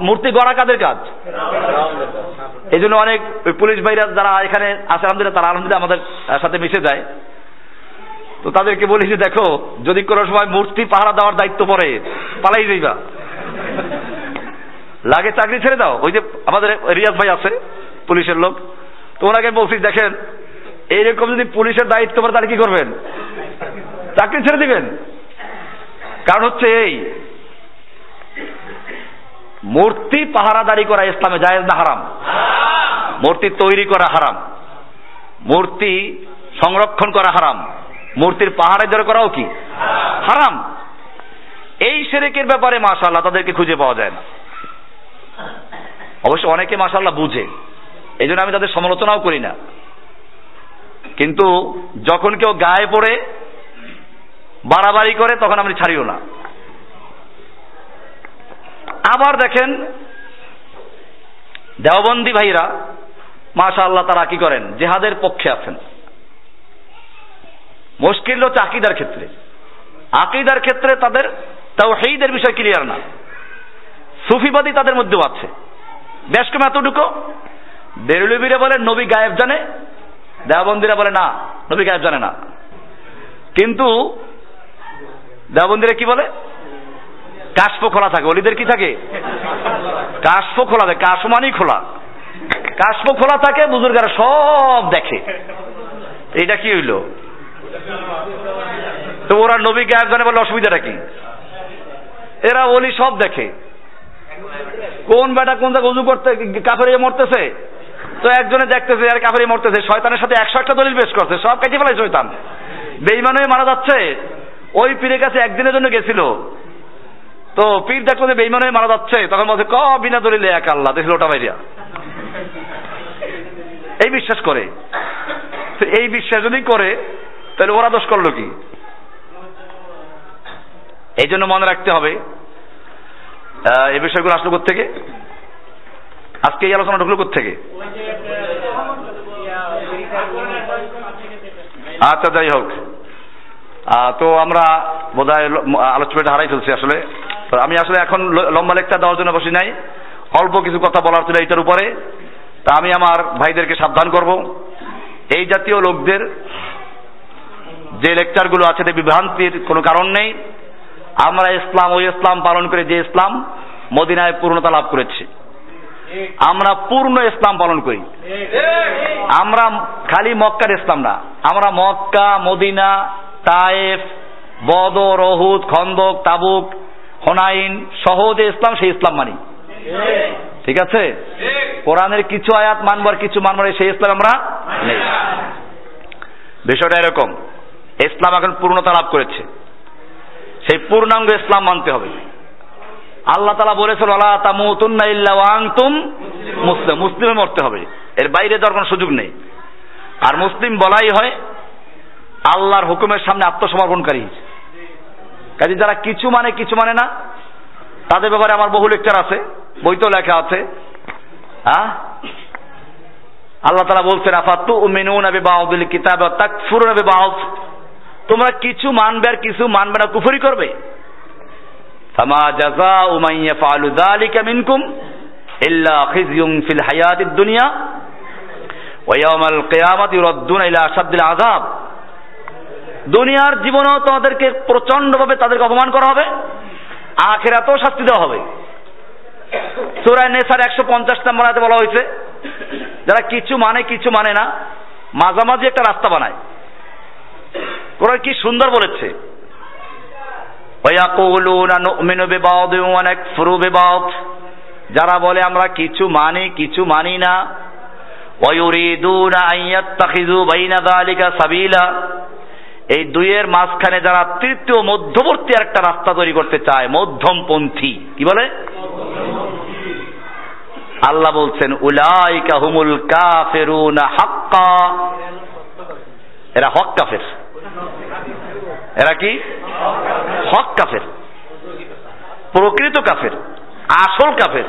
মূর্তি গড়া কাদের কাজ? এই জন্য অনেক পুলিশ ভাইরা যারা এখানে আছে, আলহামদুলিল্লাহ তারা আলহামদুলিল্লাহ আমাদের সাথে মিশে যায়। তো তাদেরকে বলি যে দেখো, যদি কোনো সময় মূর্তি পাহারা দেওয়ার দায়িত্ব পড়ে, পালাই যাইবা। লাগে চাকরি ছেড়ে দাও। ওই যে আমাদের রিয়াজ ভাই আছে, পুলিশের লোক। তো ওনাকে বলছি, দেখেন, এইরকম যদি পুলিশের দায়িত্ব পড়ে, তাহলে কি করবেন? চাকরি ছেড়ে দিবেন। কারণ হচ্ছে এই মূর্তি পাহারাদারি করা ইসলামে জায়েজ না হারাম? মূর্তি তৈরি করা হারাম। মূর্তি সংরক্ষণ করা হারাম। মূর্তির জড়ো করাও কি? হারাম। এই সেরেকের ব্যাপারে মাশাল্লাহ তাদেরকে খুঁজে পাওয়া যায় না। অবশ্য অনেকে মাসাল্লাহ বুঝে। এই জন্য আমি তাদের সমালোচনাও করি না। কিন্তু যখন কেউ গায়ে পড়ে, বাড়াবাড়ি করে, তখন আমি ছাড়িও না। আবার দেখেন, দেওবন্দি ভাইরা মাশা আল্লাহ তারা কি করেন? জেহাদের পক্ষে আছেন। মুশকিল হচ্ছে আকিদার ক্ষেত্রে। আকিদার ক্ষেত্রে তাদের তাও হেইদের বিষয় ক্লিয়ার না। সুফিবাদী তাদের মধ্যেও আছে। বেশ কম এতটুকু। বেরুলিবিরে বলে নবী গায়েব জানে। দেওবন্দিরা বলে, না, নবী গায়েব জানে না। কিন্তু দেওবন্দিরা কি বলে? কাশফ খোলা থাকে, অলিদের কি থাকে? কাশফ খোলা থাকে, কাশমানি খোলা। কাশফ খোলা থাকে, বুজুর্গারা সব দেখে। এটা কি হইল? তো ওরা নবী গায়েব জানে বলে অসুবিধাটা কি? এরা অলি সব দেখে। কোন বেটা কোন জায়গায় উজু করতে, কাফের মরতেছে? তো একজনে দেখতেছে, আর কাফের মরতেছে। শয়তানের সাথে একশো একটা দলিল পেশ করছে, সব কেটে ফেলাই শয়তান। বেইমান হয়ে মারা যাচ্ছে। ওই পীরের কাছে একদিনের জন্য গেছিল। তো পীর দেখল যে বেইমান হয়ে মারা যাচ্ছে, তখন বলছে, ক, বিনা দলিলে এক আল্লাহ, দেখল ওটা বাইরিয়া। এই বিশ্বাস করে। তো এই বিশ্বাস যদি করে, তাহলে ওরা দোষ করল কি? এই জন্য মনে রাখতে হবে এই বিষয়গুলো আসলো থেকে আজকে এই আলোচনা ঢুকলো থেকে আচ্ছা যাই হোক। তো আমরা বোধ হয় আলোচনাটা হারাই ফেলছি আসলে। আমি আসলে এখন লম্বা লেকচার দেওয়ার জন্য বসি নাই। অল্প কিছু কথা বলার ছিল এইটার উপরে। তা আমি আমার ভাইদেরকে সাবধান করব। এই জাতীয় লোকদের যে লেকচারগুলো আছে বিভ্রান্তির কোনো কারণ নেই। আমরা ইসলাম, ওই ইসলাম পালন করে যে ইসলাম মদিনায় পূর্ণতা লাভ করেছে। আমরা পূর্ণ ইসলাম পালন করি। আমরা খালি মক্কার ইসলাম না। আমরা Mecca, Medina, Taif, Badr Uhud Khandaq, Tabuk Hunain সহজে ইসলাম, সেই ইসলাম মানি। ঠিক আছে? কোরআনের কিছু আয়াত মানবার কিছু মানবার সেই ইসলাম আমরা নেই। বিষয়টা এরকম, ইসলাম এখন পূর্ণতা লাভ করেছে। সেই পূর্ণাঙ্গ ইসলাম মানতে হবে। আল্লাহ তালা বলেছেন আল্লাহ তামুতুন্না ইল্লা ওয়াংতুম মুসলিম মুসলিমে মরতে হবে। এর বাইরে যাওয়ার কোনো সুযোগ নেই। আর মুসলিম বলাই হয়, আল্লাহর হুকুমের সামনে আত্মসমর্পণকারী। কাজে যারা কিছু মানে কিছু মানে না, তাদের ব্যাপারে আমার বহু লেকচার আছে, বইতেও লেখা আছে। হ্যাঁ? আল্লাহ তালা বলছেন আফাতু মিনুন আবি বাউদুল কিতাব তাকফুরুন আবি বাউদ তোমরা কিছু মানবে আর কিছু মানবে না, কুফরি করবে। ফামা জাযাউ মান ইয়াফআলু যালিকা মিনকুম ইল্লা খিজয়ুন ফিল হায়াতিদ দুনিয়া ওয়া ইয়াউমাল কিয়ামাতি ইউরাদ্দুনা ইলা আশাদ্দিল আযাব। দুনিয়ার জীবনেও তোমাদেরকে প্রচন্ডভাবে তাদেরকে অপমান করা হবে, আখেরাতেও শাস্তি দেওয়া হবে। সুরায় নেসার একশো পঞ্চাশ নম্বর আয়াতে বলা হয়েছে, যারা কিছু মানে কিছু মানে না, মাঝামাঝি একটা রাস্তা বানায়। কোরআন কি সুন্দর বলেছে যারা বলে, আমরা কিছু মানি কিছু মানি না। সাবিলা। এই দুইয়ের মাঝখানে যারা তৃতীয়, মধ্যবর্তী একটা রাস্তা তৈরি করতে চায়, মধ্যমপন্থী। কি বলে? আল্লাহ বলছেন, উলাইকা হুমুল কাফেরুনা হাক্কা। এরা হক কাফের। এরা কি? হক কাফের। প্রকৃত কাফের। আসল কাফের।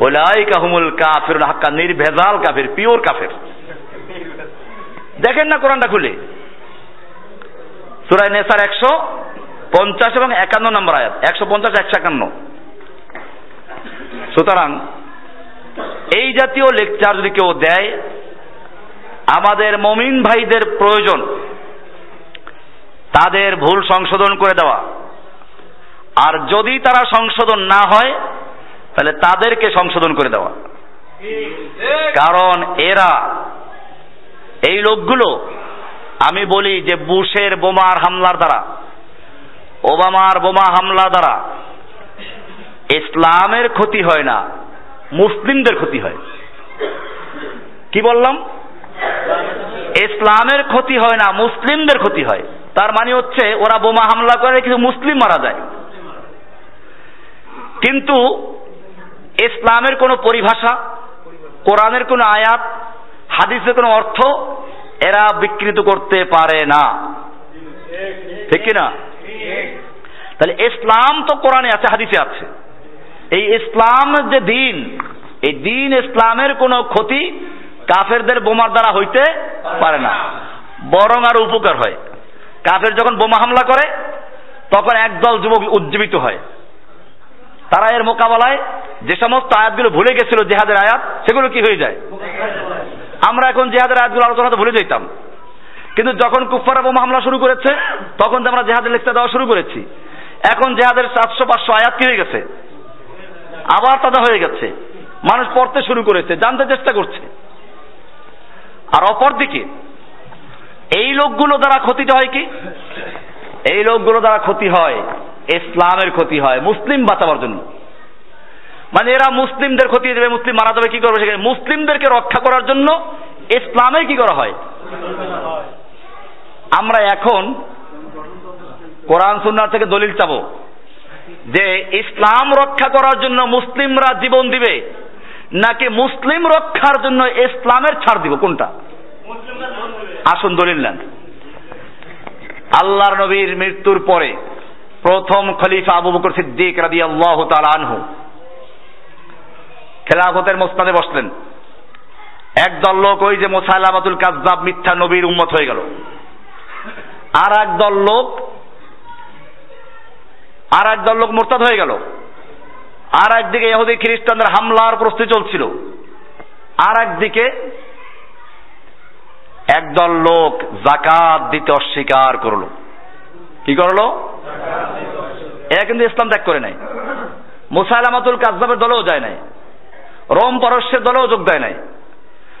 ওলাইকা হুমুল কাফের হাক্কা, নির্ভেজাল কাফের, পিওর কাফের। দেখেন না কোরআনটা খুলে। সুরায় নেসার একশো পঞ্চাশ এবং একান্ন নম্বর আয়াত। একশো পঞ্চাশ, একশো একান্ন। সুতরাং এই জাতীয় লেকচার যদি কেউ দেয়, আমাদের মমিন ভাইদের প্রয়োজন, তাদের ভুল সংশোধন করে দেওয়া। আর যদি তারা সংশোধন না হয়, তাহলে তাদেরকে সংশোধন করে দেওয়া। কারণ এরা, এই লোকগুলো আমি বলি যে বুশের বোমার হামলার দ্বারা, ওবামার বোমা হামলা দ্বারা ইসলামের ক্ষতি হয় না, মুসলিমদের ক্ষতি হয়। কি বললাম? ইসলামের ক্ষতি হয় না, মুসলিমদের ক্ষতি হয়। তার মানে হচ্ছে ওরা বোমা হামলা করে কিছু মুসলিম মারা যায়। কিন্তু ইসলামের কোনো পরিভাষা, কোরআনের কোনো আয়াত, হাদিসের কোনো অর্থ এরা বিকৃত করতে পারে না। ঠিক কিনা? তাহলে ইসলাম তো কোরআনে আছে, হাদিসে আছে। এই ইসলাম যে দিন, এই দিন ইসলামের কোনো ক্ষতি কাফেরদের বোমার দ্বারা হইতে পারে না। বরং আর উপকার হয়। কাফের যখন বোমা হামলা করে, তখন একদল যুবক উজ্জীবিত হয়। তারা এর মোকাবেলায় যে সমস্ত আয়াতগুলো ভুলে গেছিল, জেহাদের আয়াত, সেগুলো কি হয়ে যায়? আমরা এখন জেহাদের আয়াতগুলো আলোচনাতে ভুলে যেতাম কিন্তু যখন কুফারা বোমা হামলা শুরু করেছে, তখন তো আমরা জেহাদের লিখতে দেওয়া শুরু করেছি। এখন জেহাদের চারশো পাঁচশো আয়াত কি হয়ে গেছে? আবার তাদের হয়ে গেছে। মানুষ পড়তে শুরু করেছে, জানতে চেষ্টা করছে। আর অপরদিকে, এই লোকগুলো দ্বারা ক্ষতিটা হয় কি? এই লোকগুলো দ্বারা ক্ষতি হয়, ইসলামের ক্ষতি হয়, মুসলিম বাঁচাবার জন্য। মানে এরা মুসলিমদের ক্ষতি দেবে, মুসলিম মারা যাবে, কি করবে সেখানে? মুসলিমদেরকে রক্ষা করার জন্য ইসলামে কি করা হয়? আমরা এখন কোরআন সুন্নার থেকে দলিল চাবো যে ইসলাম রক্ষা করার জন্য মুসলিমরা জীবন দিবে নাকি মুসলিম রক্ষার জন্য ইসলামের ছাড় দিব? কোনটা? আসুন দলিল নেন। আল্লাহর নবীর মৃত্যুর পরে প্রথম খলিফা আবু বকর সিদ্দিক রাদি আল্লাহ আনহু খেলাফতের মোস্তাদে বসলেন। একদল লোক ওই যে মোসাইলামাতুল কাজদাব মিথ্যা নবীর উম্মত হয়ে গেল। আর একদল লোক আর একদল লোক মোরতাদ হয়ে গেল। আর একদিকে ইহুদি খ্রিস্টানদের হামলার প্রস্তুতি চলছিল। আর একদিকে একদল লোক জাকাত দিতে অস্বীকার করল। কি করল? এরা কিন্তু ইসলাম ত্যাগ করে নাই। মুসাইলামাতুল কাজদাবের দলেও যায় নাই। রোম পারস্যের দলেও যোগ দেয় নাই।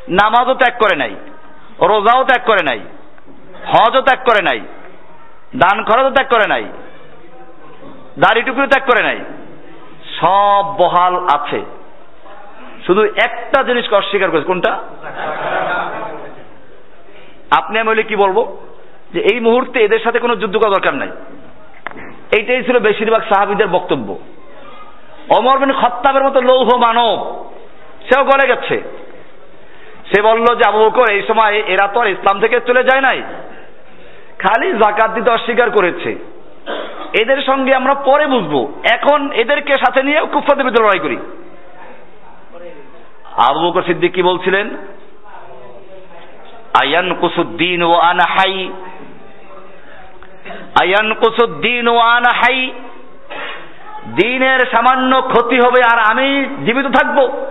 নামাজও ত্যাগ করে নাই। রোজাও ত্যাগ করে নাই। হজও ত্যাগ করে নাই। দান খরচও ত্যাগ করে নাই। দাড়ি টুকরো ত্যাগ করে নাই। সব বহাল আছে। শুধু একটা জিনিসকে অস্বীকার করেছে। কোনটা? আপনি আমি কি বলব? যে এই মুহূর্তে এদের সাথে কোনো যুদ্ধ করা দরকার নাই। এইটাই ছিল বেশিরভাগ সাহাবিদের বক্তব্য। অমর বিন খত্তাবের মতো লৌহ মানব সেও গলে গেছে। সে বলল যে আবু বকর, এই সময় এরা তো আর ইসলাম থেকে চলে যায় নাই। খালি জাকাত দিতে অস্বীকার করেছে। এদের সঙ্গে আমরা পরে বুঝব। এখন এদেরকে সাথে নিয়ে কুফাদের বিরুদ্ধে লড়াই করি। আবু বকর সিদ্দিক কি বলছিলেন? আয়ান কুসুদ্দিন ও আনা হাই। আয়ান কুসুদ্দিন ও আনা হাই। দিনের সামান্য ক্ষতি হবে আর আমি জীবিত থাকব।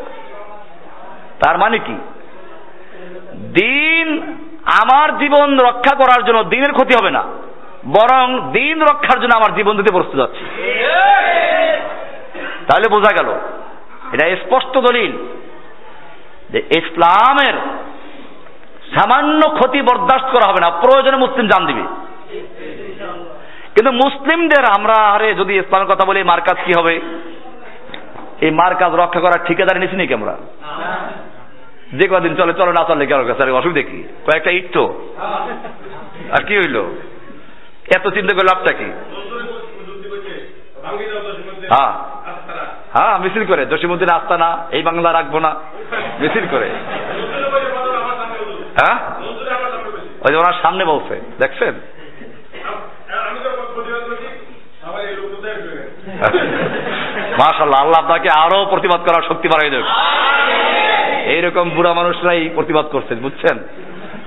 তার মানে কি? দিন আমার জীবন রক্ষা করার জন্য দিনের ক্ষতি হবে না, বরং দিন রক্ষার জন্য আমার জীবন দিতে প্রস্তুত আছে। তাহলে বোঝা গেল, এটা স্পষ্ট দলিল যে ইসলামের সামান্য ক্ষতি বরদাস্ত করা হবে না, প্রয়োজনে মুসলিম জান দিবে। কিন্তু মুসলিমদের আমরা আরে যদি ইসলামের কথা বলি, মার্কাজ কি হবে? এই মার্কাজ রক্ষা করার ঠিকাদারি নিছি নাকি আমরা? যে কদিন চলে, চলো না চলে কারও কাছে অসুবিধা কি? কয়েকটা ইট তো? আর কি হইল? এত চিন্তা করে লাভটা কি? হ্যাঁ। হ্যাঁ মিছিল করে। জসিমুদ্দিন আস্তা না, এই বাংলা রাখব না। মিছিল করে। হ্যাঁ? ওই যে ওনার সামনে বলছে, দেখছেন? মাশাল্লাহ আল্লাহ আপনাকে আরও প্রতিবাদ করার শক্তি বাড়াই দেবে। এইরকম বুড়া মানুষরাই প্রতিবাদ করছেন, বুঝছেন?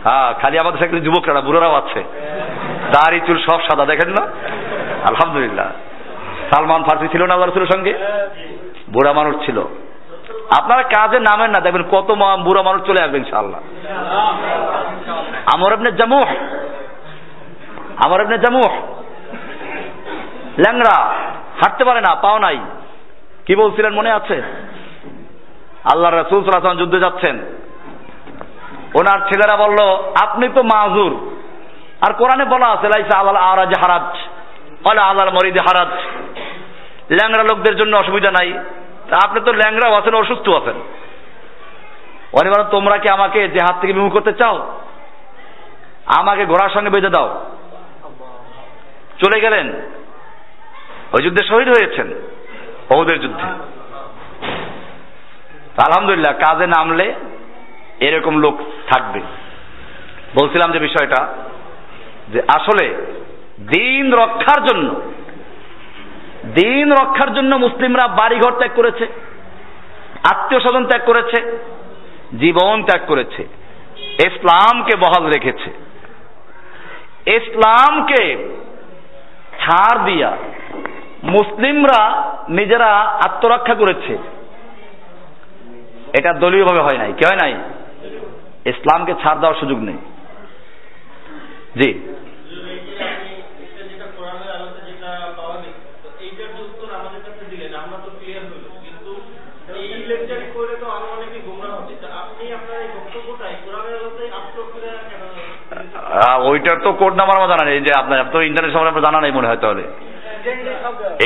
হ্যাঁ খালি আমাদের সাথে যুবকরা বুড়োরাও আছে। দাড়ি, চুল সব সাদা, দেখেন না? আলহামদুলিল্লাহ। সালমান ফার্সি ছিল না আল্লাহ সঙ্গে? বুড়া মানুষ ছিল। আপনারা কাজে নামেন না, দেখবেন কত বুড়া মানুষ চলে আসবেন ইনশাআল্লাহ। আমার আপনি জামুহ। আমার আপনি জামুহ। ল্যাংরা হাঁটতে পারে না, পাও নাই। কি বলছিলেন, মনে আছে? আল্লাহ রসুল যুদ্ধে যাচ্ছেন। ওনার ছেলেরা বলল, আপনি তো মাজুর। আর কোরআনে বলা আছে, লাইসা আলাল আরাজ হারাজ বলে আলাল মরিদে হারাজ। ল্যাংরা লোকদের জন্য অসুবিধা নাই। আপনি তো ল্যাংরাও আছেন অসুস্থ আছেন। বলেন, তোমরা কি আমাকে যে হাত থেকে বিমুখ করতে চাও? আমাকে ঘোড়ার সঙ্গে বেঁধে দাও। চলে গেলেন। ওই যুদ্ধে শহীদ হয়েছেন বহুদের যুদ্ধে। আলহামদুলিল্লাহ, কাজে নামলে এরকম লোক থাকবে। বলছিলাম যে বিষয়টা, যে আসলে দিন রক্ষার জন্য, দিন রক্ষার জন্য মুসলিমরা বাড়িঘর ত্যাগ করেছে, আত্মীয় স্বজন ত্যাগ করেছে, জীবন ত্যাগ করেছে, ইসলামকে বহাল রেখেছে। ইসলামকে ছাড় দিয়া মুসলিমরা নিজেরা আত্মরক্ষা করেছে। এটা দলীয়ভাবে হয় নাই। কে হয় নাই? ইসলামকে ছাড় দেওয়ার সুযোগ নেই। জি। ওইটার তো কোড নাম্বার আমার জানা নেই। যে আপনার তো ইন্টারনেট সম্বন্ধে জানা নেই মনে হয় তাহলে।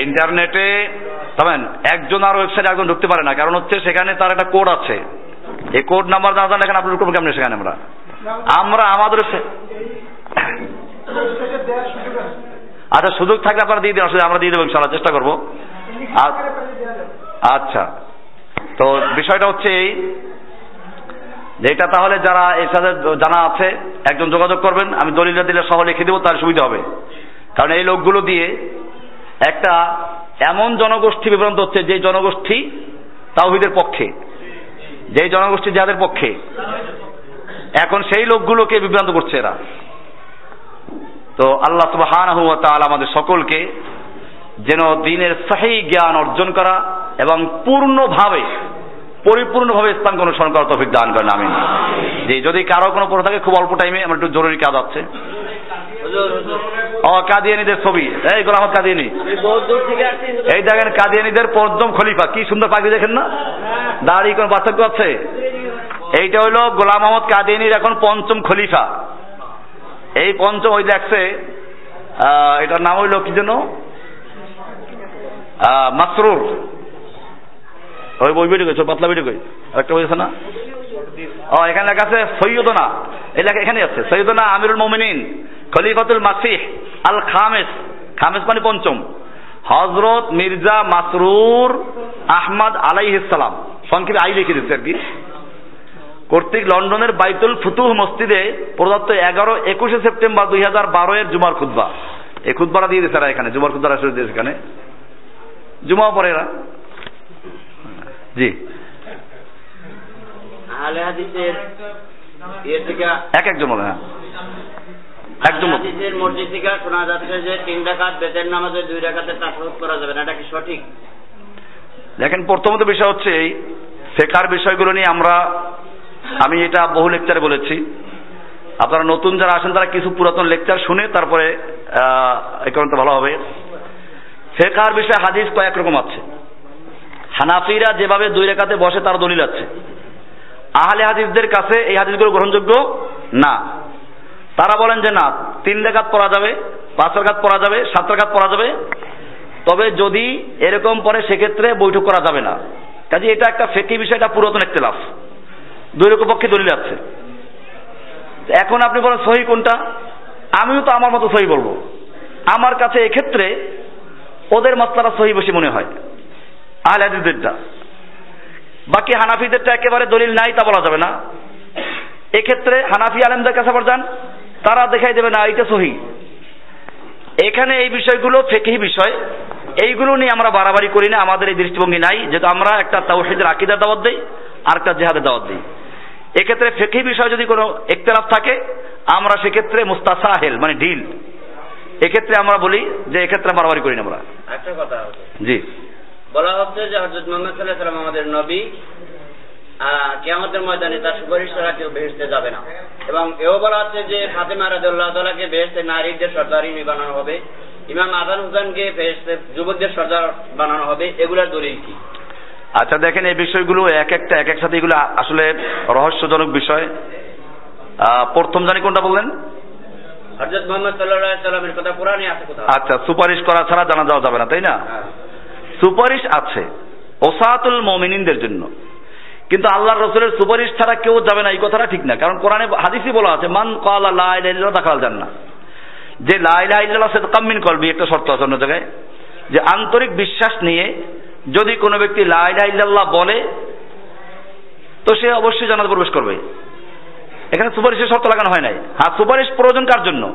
ইন্টারনেটে তবেন একজন আর ওয়েবসাইটে একজন ঢুকতে পারে না, কারণ হচ্ছে সেখানে তার একটা কোড আছে। এই কোড নাম্বার না জানলে এখানে আপলোড করব কেমন সেখানে আমরা? আমরা আমাদের আচ্ছা সুযোগ থাকলে আপনারা দিয়ে দিন, আসলে আমরা দিয়ে দেবো ইনশাল্লাহ চেষ্টা করব। আচ্ছা। তো বিষয়টা হচ্ছে এই এটা তাহলে যারা এর সাথে জানা আছে, একজন যোগাযোগ করবেন, আমি দলিলটা দিলে সহ লিখে দেবো তার সুবিধা হবে। কারণ এই লোকগুলো দিয়ে একটা এমন জনগোষ্ঠী বিভ্রান্ত হচ্ছে যে জনগোষ্ঠী তাওহিদের পক্ষে, যেই জনগোষ্ঠী যাদের পক্ষে। এখন সেই লোকগুলোকে বিভ্রান্ত করছে এরা। তো আল্লাহ তাআলা আমাদের সকলকে যেন দিনের সহি জ্ঞান অর্জন করা এবং পূর্ণভাবে, পরিপূর্ণভাবে ইসলামকে অনুসরণ করার তৌফিক দান করেন, আমিন। যে যদি কারও কোনো প্রশ্ন থাকে, খুব অল্প টাইমে, আমার একটু জরুরি কাজ আছে। কাদিয়ানিদের ছবি। এই গোলাম কাদিয়ানি। এই দেখেন কাদিয়ানিদের পঞ্চম খলিফা। কি সুন্দর পাখি দেখেন না? দাড়ি কোন পার্থক্য আছে? এইটা হইল গোলাম আহমদ কাদিয়ানির এখন পঞ্চম খলিফা। এই পঞ্চম ওই দেখছে এটার নাম হইল কি যেন? মাসরুর। ওই বই বেটে গেছে, পাতলা বেটে কই একটা বই না? ও, এখানে লেখা আছে সৈয়দনা। এই লেখা এখানে আছে, সৈয়দনা আমিরুল মোমিনিন। খলিফাতুল মাসিহ আল খামেস খামেস মানে পঞ্চম। হজরত মির্জা মাসরুর আহমদ আলাইহিসালাম সংক্ষেপে আই লিখে দিচ্ছে আর কি। কর্তৃক লন্ডনের বাইতুল ফুতুহ মসজিদে প্রদত্ত এগারো একুশে সেপ্টেম্বর দুই হাজার বারো এর জুমার খুদ্া এই খুদ্বারা দিয়ে দিচ্ছে এরা এখানে। জুমার খুদ্া আসলে দিয়েছে এখানে। জুমা পরে এরা। জি। ইয়ে এক একজন হ্যাঁ। একদম। হাদিসের মসজিদ থেকে শোনা যাচ্ছে যে তিন রাকাত বেতের নামাজে দুই রাকাতে তাফরুদ করা যাবে না এটা কি সঠিক? দেখেন প্রথমত বিষয় হচ্ছে এই শেখার বিষয়গুলো নিয়ে আমরা আমি এটা বহু লেকচারে বলেছি। আপনারা নতুন যারা আসেন তারা কিছু পুরাতন লেকচার শুনে তারপরে এই ভালো হবে। শেখার বিষয়ে হাদিস কয়েক রকম আছে। হানাফিরা যেভাবে দুই রেখাতে বসে তার দলিল আছে। আহলে হাদিসদের কাছে এই হাদিসগুলো গ্রহণযোগ্য না। তারা বলেন যে না, তিন রেখাত পড়া যাবে, পাঁচ রেখাত পড়া যাবে, সাত রেখাত পড়া যাবে। তবে যদি এরকম পরে সেক্ষেত্রে বৈঠক করা যাবে না। কাজে এটা একটা ফেকি বিষয়, এটা পুরাতন একতেলাফ দুই রকম পক্ষে দলিল আছে। এখন আপনি বলেন, সহি কোনটা? আমিও তো আমার মতো সহি বলব। আমার কাছে এক্ষেত্রে ওদের মাত্রাটা সহি বেশি মনে হয়। আহলে হাদিসদেরটা। বাকি হানাফিদেরটা একেবারে দলিল নাই তা বলা যাবে না। এক্ষেত্রে হানাফি আলেমদের কাছে আবার যান। তারা দেখাই দেবে না এইটা সহি। এখানে এই বিষয়গুলো ফেকি বিষয়। এইগুলো নিয়ে আমরা বাড়াবাড়ি করি না আমাদের এই দৃষ্টিভঙ্গি নাই। যেহেতু আমরা একটা তাওহিদের আকিদার দাওয়াত দিই আর একটা জেহাদের দাওয়াত দিই। এক্ষেত্রে ফেকি বিষয় যদি কোনো একতলাফ থাকে আমরা সেক্ষেত্রে মুস্তাসাহেল মানে ঢিল। এক্ষেত্রে আমরা বলি যে এক্ষেত্রে বাড়াবাড়ি করি না আমরা। একটা কথা জি। বলা হচ্ছে যে হজরত মোহাম্মদ সাল্লাহ সাল্লাম আমাদের নবী। কিয়ামতের ময়দানে তার সুপারিশ ছাড়া কেউ বেহেস্তে যাবে না। এবং এও বলা হচ্ছে যে ফাতেমা রাজুল্লাহ তালাকে বেহেস্তে নারীদের সর্দারিনী বানানো হবে। ইমাম আজান হুসানকে বেহেস্তে যুবকদের সর্দার বানানো হবে। এগুলার দলিল কি? আচ্ছা দেখেন এই বিষয়গুলো এক একটা এক এক সাথে এগুলো আসলে রহস্যজনক বিষয়। প্রথম জানি কোনটা বললেন? হজরত মোহাম্মদ সাল্লাহ সাল্লামের কথা কোরআনে আছে কোথাও? আচ্ছা সুপারিশ করা ছাড়া জানা যাওয়া যাবে না তাই না? হ্যাঁ। সুপারিশ আছে ওসাতুল মমিনিনদের জন্য। কিন্তু আল্লাহ রসুলের সুপারিশ ছাড়া কেউ যাবে না, এই কথাটা ঠিক না। কারণ কোরআনে হাদিসই বলা আছে, মান কালা ইল্লাল্লাহ দাখাল জান্নাহ। যে লা ইলাহা ইল্লাল্লাহ সে কাম্মিন কলবি, একটা শর্ত আছে অন্য জায়গায়, যে আন্তরিক বিশ্বাস নিয়ে যদি কোনো ব্যক্তি লা ইলাহা ইল্লাল্লাহ বলে, তো সে অবশ্যই জানাতে প্রবেশ করবে। এখানে সুপারিশের শর্ত লাগানো হয় নাই। হ্যাঁ সুপারিশ প্রয়োজন কার জন্য?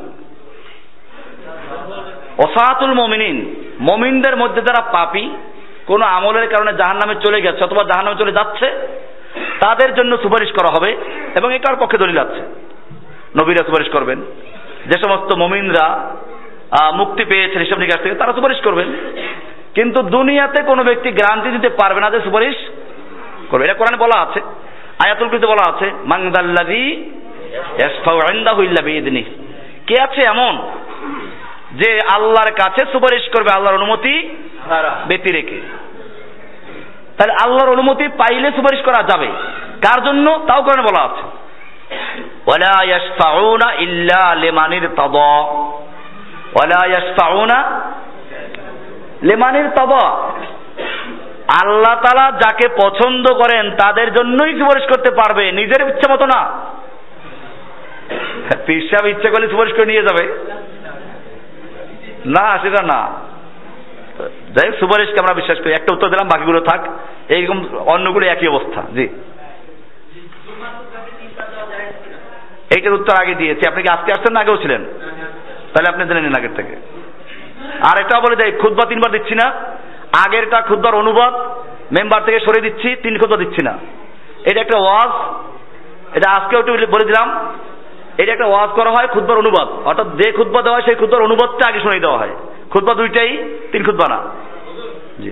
ওসাহাতুল মমিনিন, মমিনদের মধ্যে যারা পাপি কোন আমলের কারণে জাহান নামে চলে গেছে অথবা জাহান নামে চলে যাচ্ছে, তাদের জন্য সুপারিশ করা হবে এবং এটার পক্ষে দলিল আছে? নবীরা সুপারিশ করবেন। যে সমস্ত মমিনরা মুক্তি পেয়েছেন হিসাব নিকাশ থেকে, তারা সুপারিশ করবেন। কিন্তু দুনিয়াতে কোনো ব্যক্তি গ্রান্তি দিতে পারবে না যে সুপারিশ করবে। এটা কোরআনে বলা আছে, আয়াতুল কৃতে বলা আছে মাংদাল্লাদি কে আছে এমন যে আল্লাহর কাছে সুপারিশ করবে, আল্লাহর অনুমতি ব্যতি রেখে। তাহলে আল্লাহর অনুমতি পাইলে সুপারিশ করা যাবে। কার জন্য? তাও কোরআনে বলা আছে। লিমানির তাদা। আল্লাহ তালা যাকে পছন্দ করেন তাদের জন্যই সুপারিশ করতে পারবে। নিজের ইচ্ছা মতো না। পীর সাহেব ইচ্ছা করলে সুপারিশ করে নিয়ে যাবে। না সেটা না। যাই হোক, সুপারিশকে আমরা বিশ্বাস করি। একটা উত্তর দিলাম বাকিগুলো থাক। এইরকম অন্যগুলো একই অবস্থা। জি। এইটার উত্তর আগে দিয়েছি। আপনি কি আজকে আসছেন না আগেও ছিলেন? তাহলে আপনি জেনে নিন আগের থেকে। আর এটা বলে দেয় খুদ্া তিনবার দিচ্ছি না। আগেরটা খুদ্বার অনুবাদ মেম্বার থেকে সরিয়ে দিচ্ছি তিন খুদ্া দিচ্ছি না। এটা একটা ওয়াজ। এটা আজকেও একটু বলে দিলাম। এটা একটা ওয়াজ করা হয় খুদ্বার অনুবাদ। অর্থাৎ যে খুদ্া দেওয়া হয় সেই খুদ্বার অনুবাদটা আগে শুনে দেওয়া হয়। খুদ্া দুইটাই, তিন খুদ্া না? জি।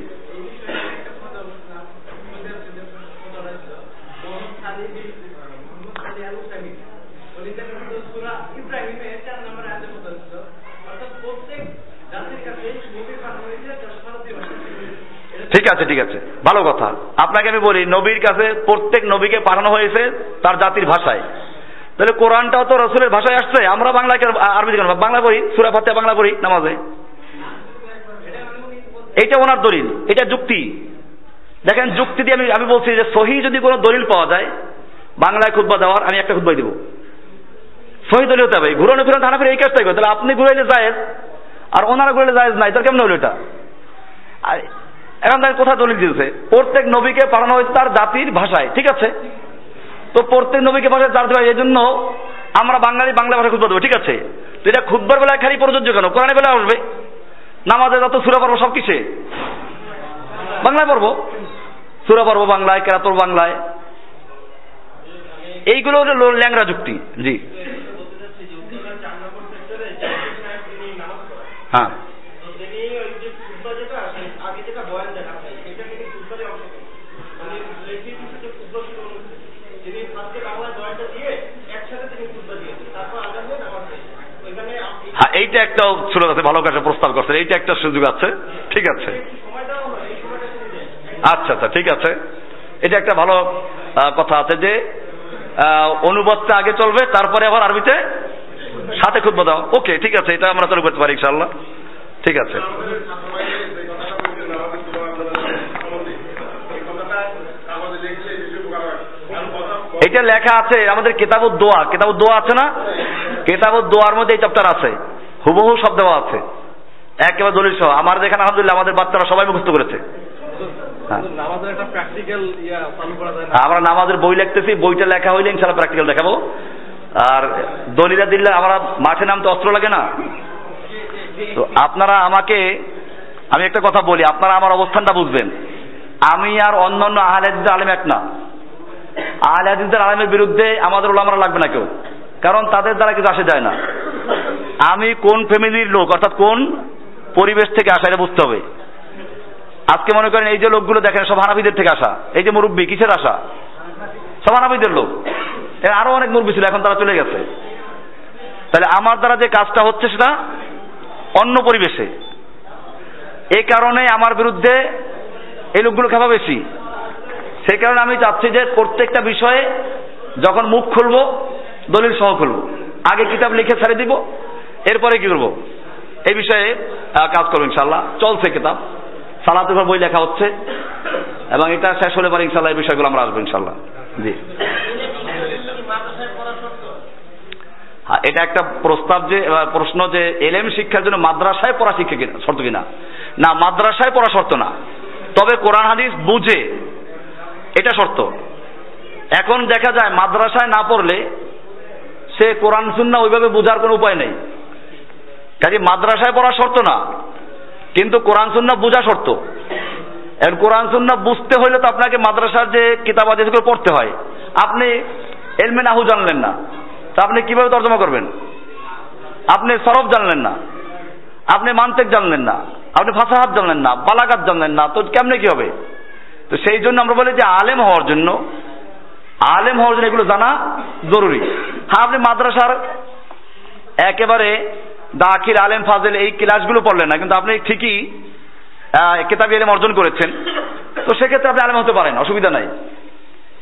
ঠিক আছে ঠিক আছে। ভালো কথা। আপনাকে আমি বলি, নবীর কাছে প্রত্যেক নবীকে পাঠানো হয়েছে তার জাতির ভাষায়। তাহলে কোরআনটাও তো রসুলের ভাষায় আসছে। আমরা বাংলা কেন আরবি বাংলা পড়ি, সুরা ফাতে বাংলা পড়ি নামাজে। এইটা ওনার দলিল, এটা যুক্তি। দেখেন, যুক্তি দিয়ে আমি আমি বলছি যে সহি যদি কোনো দলিল পাওয়া যায়, বাংলায় খুদ্া দেওয়ার, আমি একটা খুদ্াই দেবো। সহি দলিল হতে হবে। ঘুরানো ফিরানো থানা ফিরে এই কাজটাই করে। তাহলে আপনি ঘুরাইলে জায়েজ, আর ওনারা ঘুরাইলে জায়েজ নাই, তার কেমন হলো এটা? আর এখন তাই কোথায় দলিল দিয়েছে? প্রত্যেক নবীকে পাঠানো হয়েছে তার জাতির ভাষায়, ঠিক আছে? তো প্রত্যেক নবীকে ভাষায় জানতে হয় এই জন্য আমরা বাঙালি বাংলা ভাষায় খুঁজবা দেবো, ঠিক আছে? তো এটা খুদবার বেলায় খালি প্রযোজ্য কেন? কোরআনের বেলায় আসবে। নামাজে যত সুরা পর্ব সব কিসে? বাংলায় পড়ব? সুরা পর্ব বাংলায়, কেরাত বাংলায়। এইগুলো হলো ল্যাংরা যুক্তি, জি। হ্যাঁ তো তিনি ওই যে খুতবা যেটা সেই আগে যেটা বয়ান দেখা হয় এটা কিন্তু খুতবারই অংশ মানে লেখিত যে খুতবা শুরু হচ্ছে তিনি ফার্স্টে বাংলায় বয়ানটা দিয়ে একসাথে তিনি খুতবা দিয়েছেন তারপর আজান হয়ে নামাজ শেষ। ওইখানে আপনি হ্যাঁ এইটা একটা সুযোগ আছে ভালো কাছে প্রস্তাব করছেন, এইটা একটা সুযোগ আছে, ঠিক আছে। আচ্ছা আচ্ছা ঠিক আছে। এটা একটা ভালো কথা আছে যে অনুবাদটা আগে চলবে, তারপরে আবার আরবিতে সাথে খুদ্ দাও। ওকে, ঠিক আছে, এটা আমরা চালু করতে পারি ইনশাল্লাহ ঠিক আছে। এটা লেখা আছে, আমাদের কেতাবুদ দোয়া। কেতাবুদ দোয়া আছে না? কেতাবুদ দোয়ার মধ্যে এই চ্যাপ্টার আছে। হুবহু সব দেওয়া আছে। একেবারে দলিল সহ। আমার যেখানে আলহামদুলিল্লাহ আমাদের বাচ্চারা সবাই মুখস্থ করেছে। হ্যাঁ। আমরা নামাজের বই লিখতেছি বইটা লেখা হইলে ইনশাল্লাহ প্র্যাকটিক্যাল দেখাবো। আর দলিলা দিলে আমরা মাঠে নামতে অস্ত্র লাগে না? তো আপনারা আমাকে আমি একটা কথা বলি আপনারা আমার অবস্থানটা বুঝবেন। আমি আর অন্যান্য আহলেদিদের আলেম এক না। আহলেদিদের আলেমের বিরুদ্ধে আমাদের ওলামারা লাগবে না কেউ। কারণ তাদের দ্বারা কিছু আসে যায় না। আমি কোন ফ্যামিলির লোক, অর্থাৎ কোন পরিবেশ থেকে আসা, এটা বুঝতে হবে। আজকে মনে করেন এই যে লোকগুলো দেখেন, সব হানাফিদের থেকে আসা। এই যে মুরব্বী, কিসের আসা? সব হানাফিদের লোক। আরও অনেক মুরব্বী ছিল, এখন তারা চলে গেছে। তাহলে আমার দ্বারা যে কাজটা হচ্ছে সেটা অন্য পরিবেশে। এই কারণে আমার বিরুদ্ধে এই লোকগুলো খেপা বেশি। সেই কারণে আমি চাচ্ছি যে প্রত্যেকটা বিষয়ে যখন মুখ খুলবো, দলিল সহ খুলবো। আগে কিতাব লিখে ছেড়ে দিব এরপরে কি করব? এই বিষয়ে কাজ করব ইনশাল্লাহ চলছে কিতাব। উপর বই লেখা হচ্ছে। এবং এটা শেষ হলে পরে ইনশাল্লাহ এই বিষয়গুলো আমরা আসব ইনশাল্লাহ জি। হ্যাঁ এটা একটা প্রস্তাব যে প্রশ্ন যে এলএম শিক্ষার জন্য মাদ্রাসায় পড়া শিক্ষা কিনা, শর্ত কিনা? না, মাদ্রাসায় পড়া শর্ত না। তবে কোরআন হাদিস বুঝে এটা শর্ত। এখন দেখা যায় মাদ্রাসায় না পড়লে সে কোরআন সুন্না ওইভাবে বোঝার কোনো উপায় নেই। কাজে মাদ্রাসায় পড়া শর্ত না। কিন্তু কোরআন সুন্না বোঝা শর্ত। এখন কোরআন সুন্না বুঝতে হলে তো আপনাকে মাদ্রাসার যে কিতাব আছে সেগুলো পড়তে হয়। আপনি এলমে নাহু জানলেন না। তা আপনি কীভাবে তর্জমা করবেন? আপনি সরফ জানলেন না। আপনি মান্তেক জানলেন না। আপনি ফাসাহাত জানলেন না। বালাগাত জানলেন না। তো কেমনে কি হবে? তো সেই জন্য আমরা বলি যে আলেম হওয়ার জন্য, আলেম হওয়ার জন্য এগুলো জানা জরুরি। হ্যাঁ আপনি মাদ্রাসার একেবারে দাখিল আলেম ফাজেল এই ক্লাসগুলো পড়লেন না, কিন্তু আপনি ঠিকই কেতাবি এলেম অর্জন করেছেন। তো সেক্ষেত্রে আপনি আলেম হতে পারেন, অসুবিধা নাই।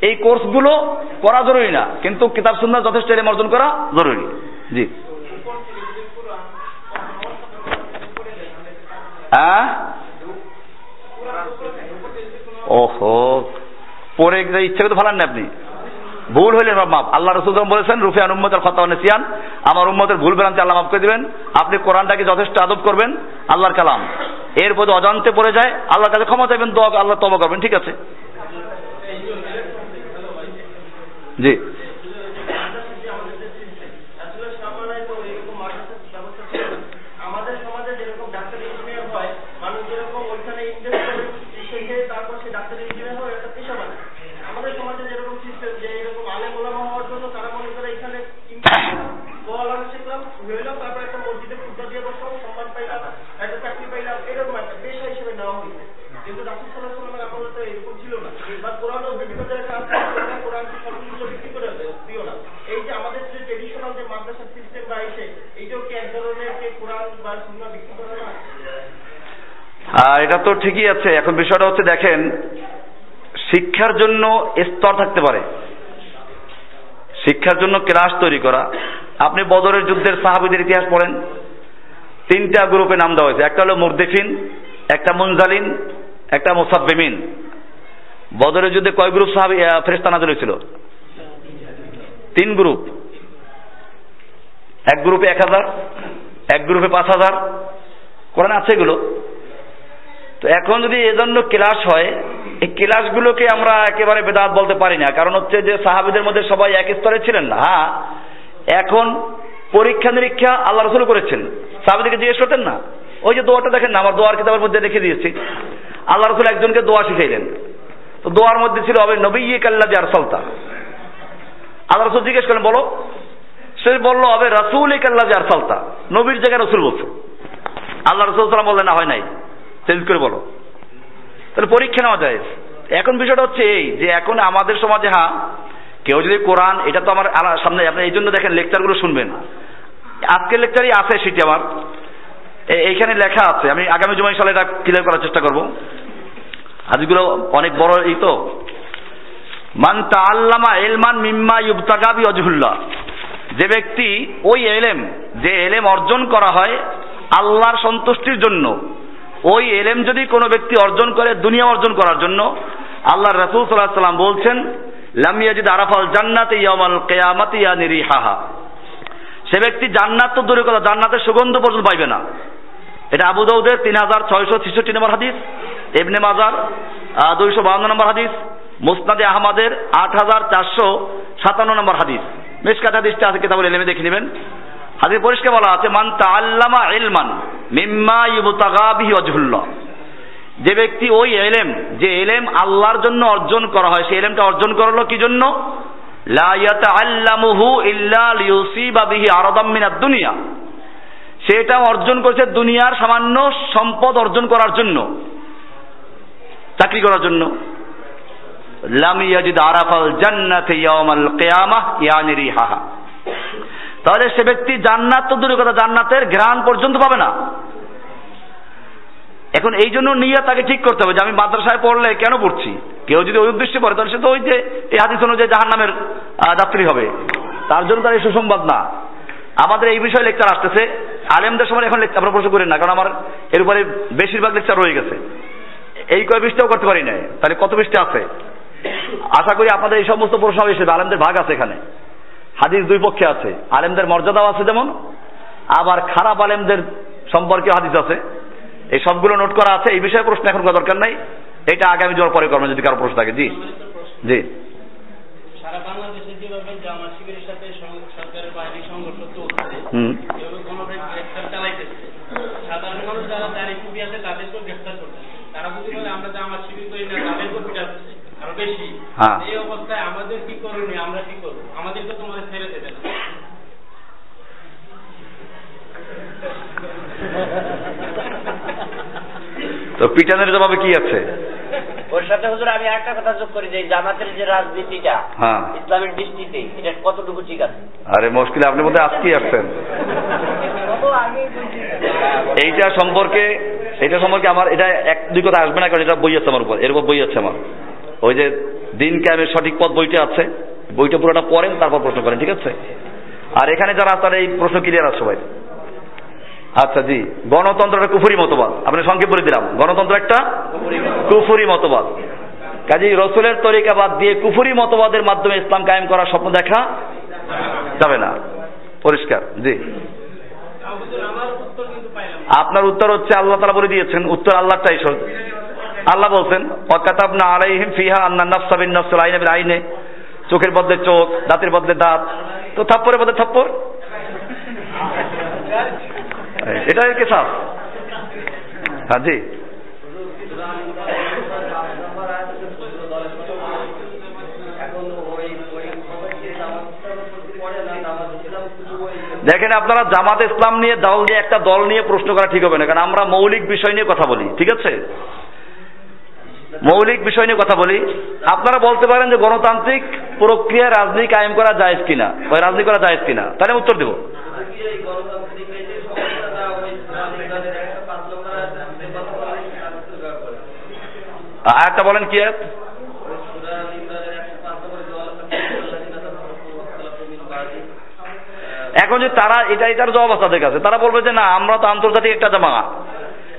এই কোর্সগুলো করা জরুরি না, কিন্তু কিতাব সুন্নাহ যথেষ্ট এলেম অর্জন করা জরুরি। জি। হ্যাঁ? ওহো পরে ইচ্ছে করতে ভালেন না আপনি। ভুল হইলে সব মাপ আল্লাহ রসুল বলেছেন, রুফিয়ান উম্মতের খতা সিয়ান আমার উম্মতের ভুল ভ্রান্তি আল্লাহ মাফ করে দিবেন। আপনি কোরআনটাকে যথেষ্ট আদব করবেন, আল্লাহর কালাম। এর প্রতি অজান্তে পড়ে যায়, আল্লাহর কাছে ক্ষমা চাইবেন, দোয়া, আল্লাহ তবা করবেন। ঠিক আছে? জি আসলে সামান্য তো এরকম মাদ্রাসার ব্যবস্থা ছিল না। আমাদের সমাজে যেরকম ডাক্তার ইঞ্জিনিয়ার হয় মানুষ যেরকম ওইখানে ইনভেস্ট করে শিখে তারপর সে ডাক্তার ইঞ্জিনিয়ার হয় একটা পেশা বানায় আমাদের সমাজে যেরকম সিস্টেম যে এরকম আলেম ওলামা হওয়ার জন্য তারা মনে করে এখানে গোয়ালাম শিখলাম হইলাম তারপর একটা মসজিদে খুদ্া দিয়ে বসলাম সম্মান পাইলাম একটা চাকরি পাইলাম এরকম একটা পেশা হিসেবে নেওয়া হয়েছে কিন্তু রাসুল সাল্লাহ সাল্লামের আমলে তো এরকম ছিল না বা কোরআনও বিভিন্ন জায়গায় আছে তোমরা কোরআনকে সর্বমূল্য বিক্রি করে দিও না এই যে আমাদের যে ট্রেডিশনাল যে মাদ্রাসা সিস্টেম বা এসে এইটাও কি এক ধরনের যে কোরআন বা সুন্নাহ বিক্রি করে না আহ, এটা তো ঠিকই আছে। এখন বিষয়টা হচ্ছে দেখেন, শিক্ষার জন্য স্তর থাকতে পারে। শিক্ষার জন্য ক্লাস তৈরি করা। আপনি বদরের যুদ্ধের সাহাবিদের ইতিহাস পড়েন। তিনটা গ্রুপে নাম দেওয়া হয়েছে। একটা হলো মুরদিফিন, একটা মুনজালিন, একটা মুসাব্বিমিন। বদরের যুদ্ধে কয় গ্রুপ সাহাবি ফেরেস্তা নাজল তিন গ্রুপ। এক গ্রুপে এক হাজার, এক গ্রুপে পাঁচ হাজার। কোরআন আছে এগুলো। তো এখন যদি এজন্য ক্লাস হয়, এই ক্লাসগুলোকে আমরা একেবারে বেদাত বলতে পারি না। কারণ হচ্ছে যে সাহাবিদের মধ্যে সবাই এক স্তরে ছিলেন না। হ্যাঁ এখন পরীক্ষা নিরীক্ষা আল্লাহ রসুল করেছেন। সাহাবিদেরকে জিজ্ঞেস করতেন না? ওই যে দোয়াটা দেখেন না, আমার দোয়ার কিতাবের মধ্যে রেখে দিয়েছি। আল্লাহ রসুল একজনকে দোয়া শিখাইলেন। তো দোয়ার মধ্যে ছিল হবে নবী কাল্লা যে আরসালতা। আল্লাহ রসুল জিজ্ঞেস করলেন, বলো। সে বলল, হবে, রাসুল কাল্লা যে আরসালতা। নবীর জায়গায় রসুল বলছে। আল্লাহ রসুল সালাম বললেন, না, হয় নাই। চেঞ্জ করে বলো। তাহলে পরীক্ষা নেওয়া যায়। এখন বিষয়টা হচ্ছে এই, যে এখন আমাদের সমাজে হ্যাঁ কেউ যদি কোরআন, এটা তো আমার সামনে, আপনি এই জন্য দেখেন লেকচারগুলো শুনবেন। আজকের লেকচারই আছে সেটি আমার। এইখানে লেখা আছে। আমি আগামী জুমাই সালে এটা ক্লিয়ার করার চেষ্টা করব। আজগুলো অনেক বড় এই তো। মান আল্লামা এলমান মিম্মা ইউবতাগাবি অজহুল্লাহ যে ব্যক্তি, ওই এলেম, যে এলেম অর্জন করা হয় আল্লাহর সন্তুষ্টির জন্য ওই এলেম যদি কোনো ব্যক্তি অর্জন করে, দুনিয়া অর্জন করার জন্য আল্লাহ রাসূল আলাইহি সাল্লাম বলছেন, লাম ইয়াজিদ আরাফাল জান্নাতি ইয়াউমাল কিয়ামাতি ইয়ানি রিহাহা। সে ব্যক্তি জান্নাত তো দূরে কথা, জান্নাতের সুগন্ধ পর্যন্ত পাইবে না। এটা আবু দাউদের তিন হাজার ছয়শো ছেষট্টি নম্বর হাদিস এবনে মাজার দুইশো বাউন্ন নম্বর হাদিস, মুসনাদে আহমদের আট হাজার চারশো সাতান্ন নম্বর হাদিস। মিসকাত হাদিসটা আছে, কিতাবুল এলেমে দেখে নেবেন। হাদিস পরিষ্কার বলা আছে, মান তাআল্লামা ইলমান মিম্মা ইবতাগা বিহি ওয়াজহুল্লাহ। যে ব্যক্তি ওই এলেম, যে এলেম আল্লাহর জন্য অর্জন করা হয়, সেই এলেমটা অর্জন করল কি জন্য? লা ইয়াতাআল্লামুহু ইল্লা লিয়ুসিবা বিহি আরাদাম মিনাদ দুনিয়া। সেটা অর্জন করেছে দুনিয়ার সামান্য সম্পদ অর্জন করার জন্য। চাকরি করার জন্য। লাম ইয়াজিদ আরাফাল জান্নাতে ইয়াউমাল কিয়ামাহ ইয়ানি রিহাহা। তাহলে সে ব্যক্তি জান্নাত তো দূরের কথা, জান্নাতের ঘ্রাণ পর্যন্ত পাবে না। এখন এই জন্য নিয়ে তাকে ঠিক করতে হবে যে আমি মাদ্রাসায় পড়লে কেন পড়ছি? কেউ যদি ওই উদ্দেশ্যে পড়ে, তাহলে সে তো ওই যে, এই হাদিস অনুযায়ী জাহান নামের যাত্রী হবে। তার জন্য তার এই সুসংবাদ না। আমাদের এই বিষয়ে লেকচার আসতেছে। আলেমদের সময় এখন লেকচার আপনারা প্রশ্ন করি না, কারণ আমার এর উপরে বেশিরভাগ লেকচার রয়ে গেছে। এই কয় বৃষ্টিও করতে পারি না তাহলে কত বৃষ্টি আছে? আশা করি আপনাদের এই সমস্ত প্রশ্ন এসে আলেমদের ভাগ আছে এখানে। হাদিস দুই পক্ষে আছে। আলেমদের মর্যাদাও আছে যেমন আবার খারাপ আলেমদের সম্পর্কে হাদিস আছে। এই সবগুলো নোট করা আছে। এই বিষয়ে প্রশ্ন এখন দরকার নাই। এটা আগামী জোর পরে করবেন যদি কারও প্রশ্ন থাকে। জি। জি। বাংলাদেশে যেভাবে জামাত শিবিরের সাথে সরকারের বাহিনী সংঘর্ষ চলছে হুম। যেভাবে গ্রেফতার চালাইতেছে। সাধারণ মানুষ যারা দাঁড়িয়ে টুপি আছে তাদেরকেও গ্রেফতার করতেছে তারা যদি বলে আমরা জামাত শিবির করি না তাদেরকেও পিটাচ্ছে। আরও বেশি। হ্যাঁ। এই অবস্থায় আমাদের কি করণীয়? আমরা কি করব আমাদেরকে তোমাদের ছেড়ে দেবে না তো পিটানের জবাবে কি আছে? ওর সাথে হুজুর আমি একটা কথা যোগ করি যে জামাতের যে রাজনীতিটা হ্যাঁ। ইসলামের দৃষ্টিতে এটা কতটুকু ঠিক আছে? আরে মুশকিল আপনি বোধহয় আজকেই আসছেন। এইটা সম্পর্কে এটা সম্পর্কে আমার এটা এক দুই কথা আসবে না কারণ এটা বই আছে আমার উপর এর উপর বই আছে আমার। ওই যে দিন ক্যামের সঠিক পথ বইটা আছে বইটা পুরোটা পড়েন তারপর প্রশ্ন করেন ঠিক আছে? আর এখানে যারা তারা এই প্রশ্ন ক্লিয়ার আছে সবাই। আচ্ছা জি। গণতন্ত্র একটা কুফুরি মতবাদ। আপনি সংক্ষেপ করে দিলাম। গণতন্ত্র একটা কুফুরি মতবাদ। কাজী রসুলের তরিকা বাদ দিয়ে কুফুরি মতবাদের মাধ্যমে ইসলাম কায়েম করার স্বপ্ন দেখা যাবে না। পরিষ্কার, জি। আপনার উত্তর হচ্ছে আল্লাহ তালা বলে দিয়েছেন। উত্তর আল্লাহটাই সত্য আল্লাহ বলছেন, ওয়াকাতাবনা আলাইহিম ফিহা আন্না নাফসা বিন নাফসিল আইনে। চোখের বদলে চোখ, দাঁতের বদলে দাঁত। তো থাপ্পরের বদলে থাপ্পর। এটা কেসাস হ্যাঁ জি। দেখেন, আপনারা জামাত ইসলাম নিয়ে দল নিয়ে একটা দল নিয়ে প্রশ্ন করা ঠিক হবে না, কারণ আমরা মৌলিক বিষয় নিয়ে কথা বলি, ঠিক আছে? মৌলিক বিষয় নিয়ে কথা বলি। আপনারা বলতে পারেন যে গণতান্ত্রিক প্রক্রিয়া রাজনীতি কায়েম করা যায় কিনা রাজনীতি করা যায় কিনা, তাহলে উত্তর দেব। আরেকটা বলেন কি আয়াত? এখন যে তারা এটা এটার জবাব আছে তাদের কাছে। তারা বলবে যে না আমরা তো আন্তর্জাতিক একটা জামা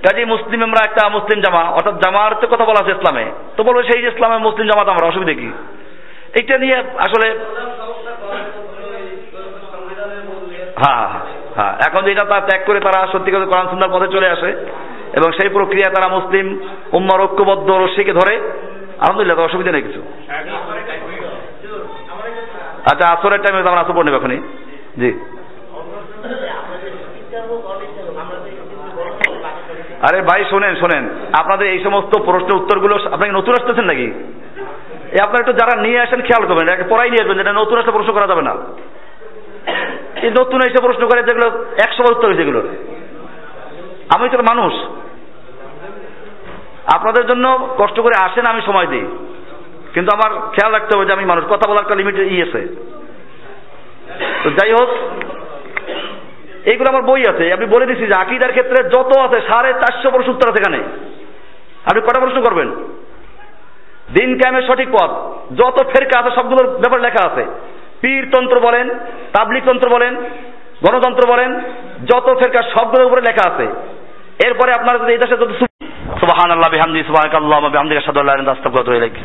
কাজে মুসলিম আমরা একটা মুসলিম জামা অর্থাৎ জামার তো কথা বলা আছে ইসলামে। তো বলবে সেই যে ইসলামের মুসলিম জামাত আমরা অসুবিধা কি? এটা নিয়ে আসলে হ্যাঁ হ্যাঁ, হ্যাঁ। এখন যেটা তার ত্যাগ করে তারা সত্যিকার কোরআন সুন্দর পথে চলে আসে। এবং সেই প্রক্রিয়া তারা মুসলিম উম্মার ঐক্যবদ্ধ রশ্মিকে ধরে। আলহামদুলিল্লাহ তো অসুবিধা নেই কিছু। আচ্ছা আসরের টাইমে তো আমরা আসর এখনই। জি। আরে ভাই, শোনেন শোনেন। আপনাদের এই সমস্ত প্রশ্নের উত্তরগুলো আপনি কি নতুন আসতেছেন নাকি? আপনারা একটু যারা নিয়ে আসেন, খেয়াল করবেন এটাকে পড়াই নিয়ে আসবেন, যেটা নতুন আসতে প্রশ্ন করা যাবে না। এই নতুন এসে প্রশ্ন করে যেগুলো একশো উত্তর হয়েছে এগুলো আমি তো মানুষ। আপনাদের জন্য কষ্ট করে আসেন, আমি সময় দিই। কিন্তু আমার খেয়াল রাখতে হবে যে আমি মানুষ। কথা বলার একটা লিমিট ই তো যাই হোক, এইগুলো আমার বই আছে। আমি বলে দিচ্ছি যে আকিদার ক্ষেত্রে যত আছে, সাড়ে চারশো প্রশ্ন উত্তর আছে এখানে। আপনি কটা প্রশ্ন করবেন? দিন ক্যামের সঠিক পথ। যত ফেরকা আছে, সবগুলোর ব্যাপারে লেখা আছে। পীরতন্ত্র বলেন তাবলিক তন্ত্র বলেন, গণতন্ত্র বলেন, যত ফেরকা সবগুলোর উপরে লেখা আছে। এরপরে আপনারা যদি এই দেশে যদি সুবহান আল্লাহ বিহামদি সুবহান আল্লাহ বিহামদি সাদু আল্লাহ আস্তাগফিরুল্লাহ হয়ে ইলাইক।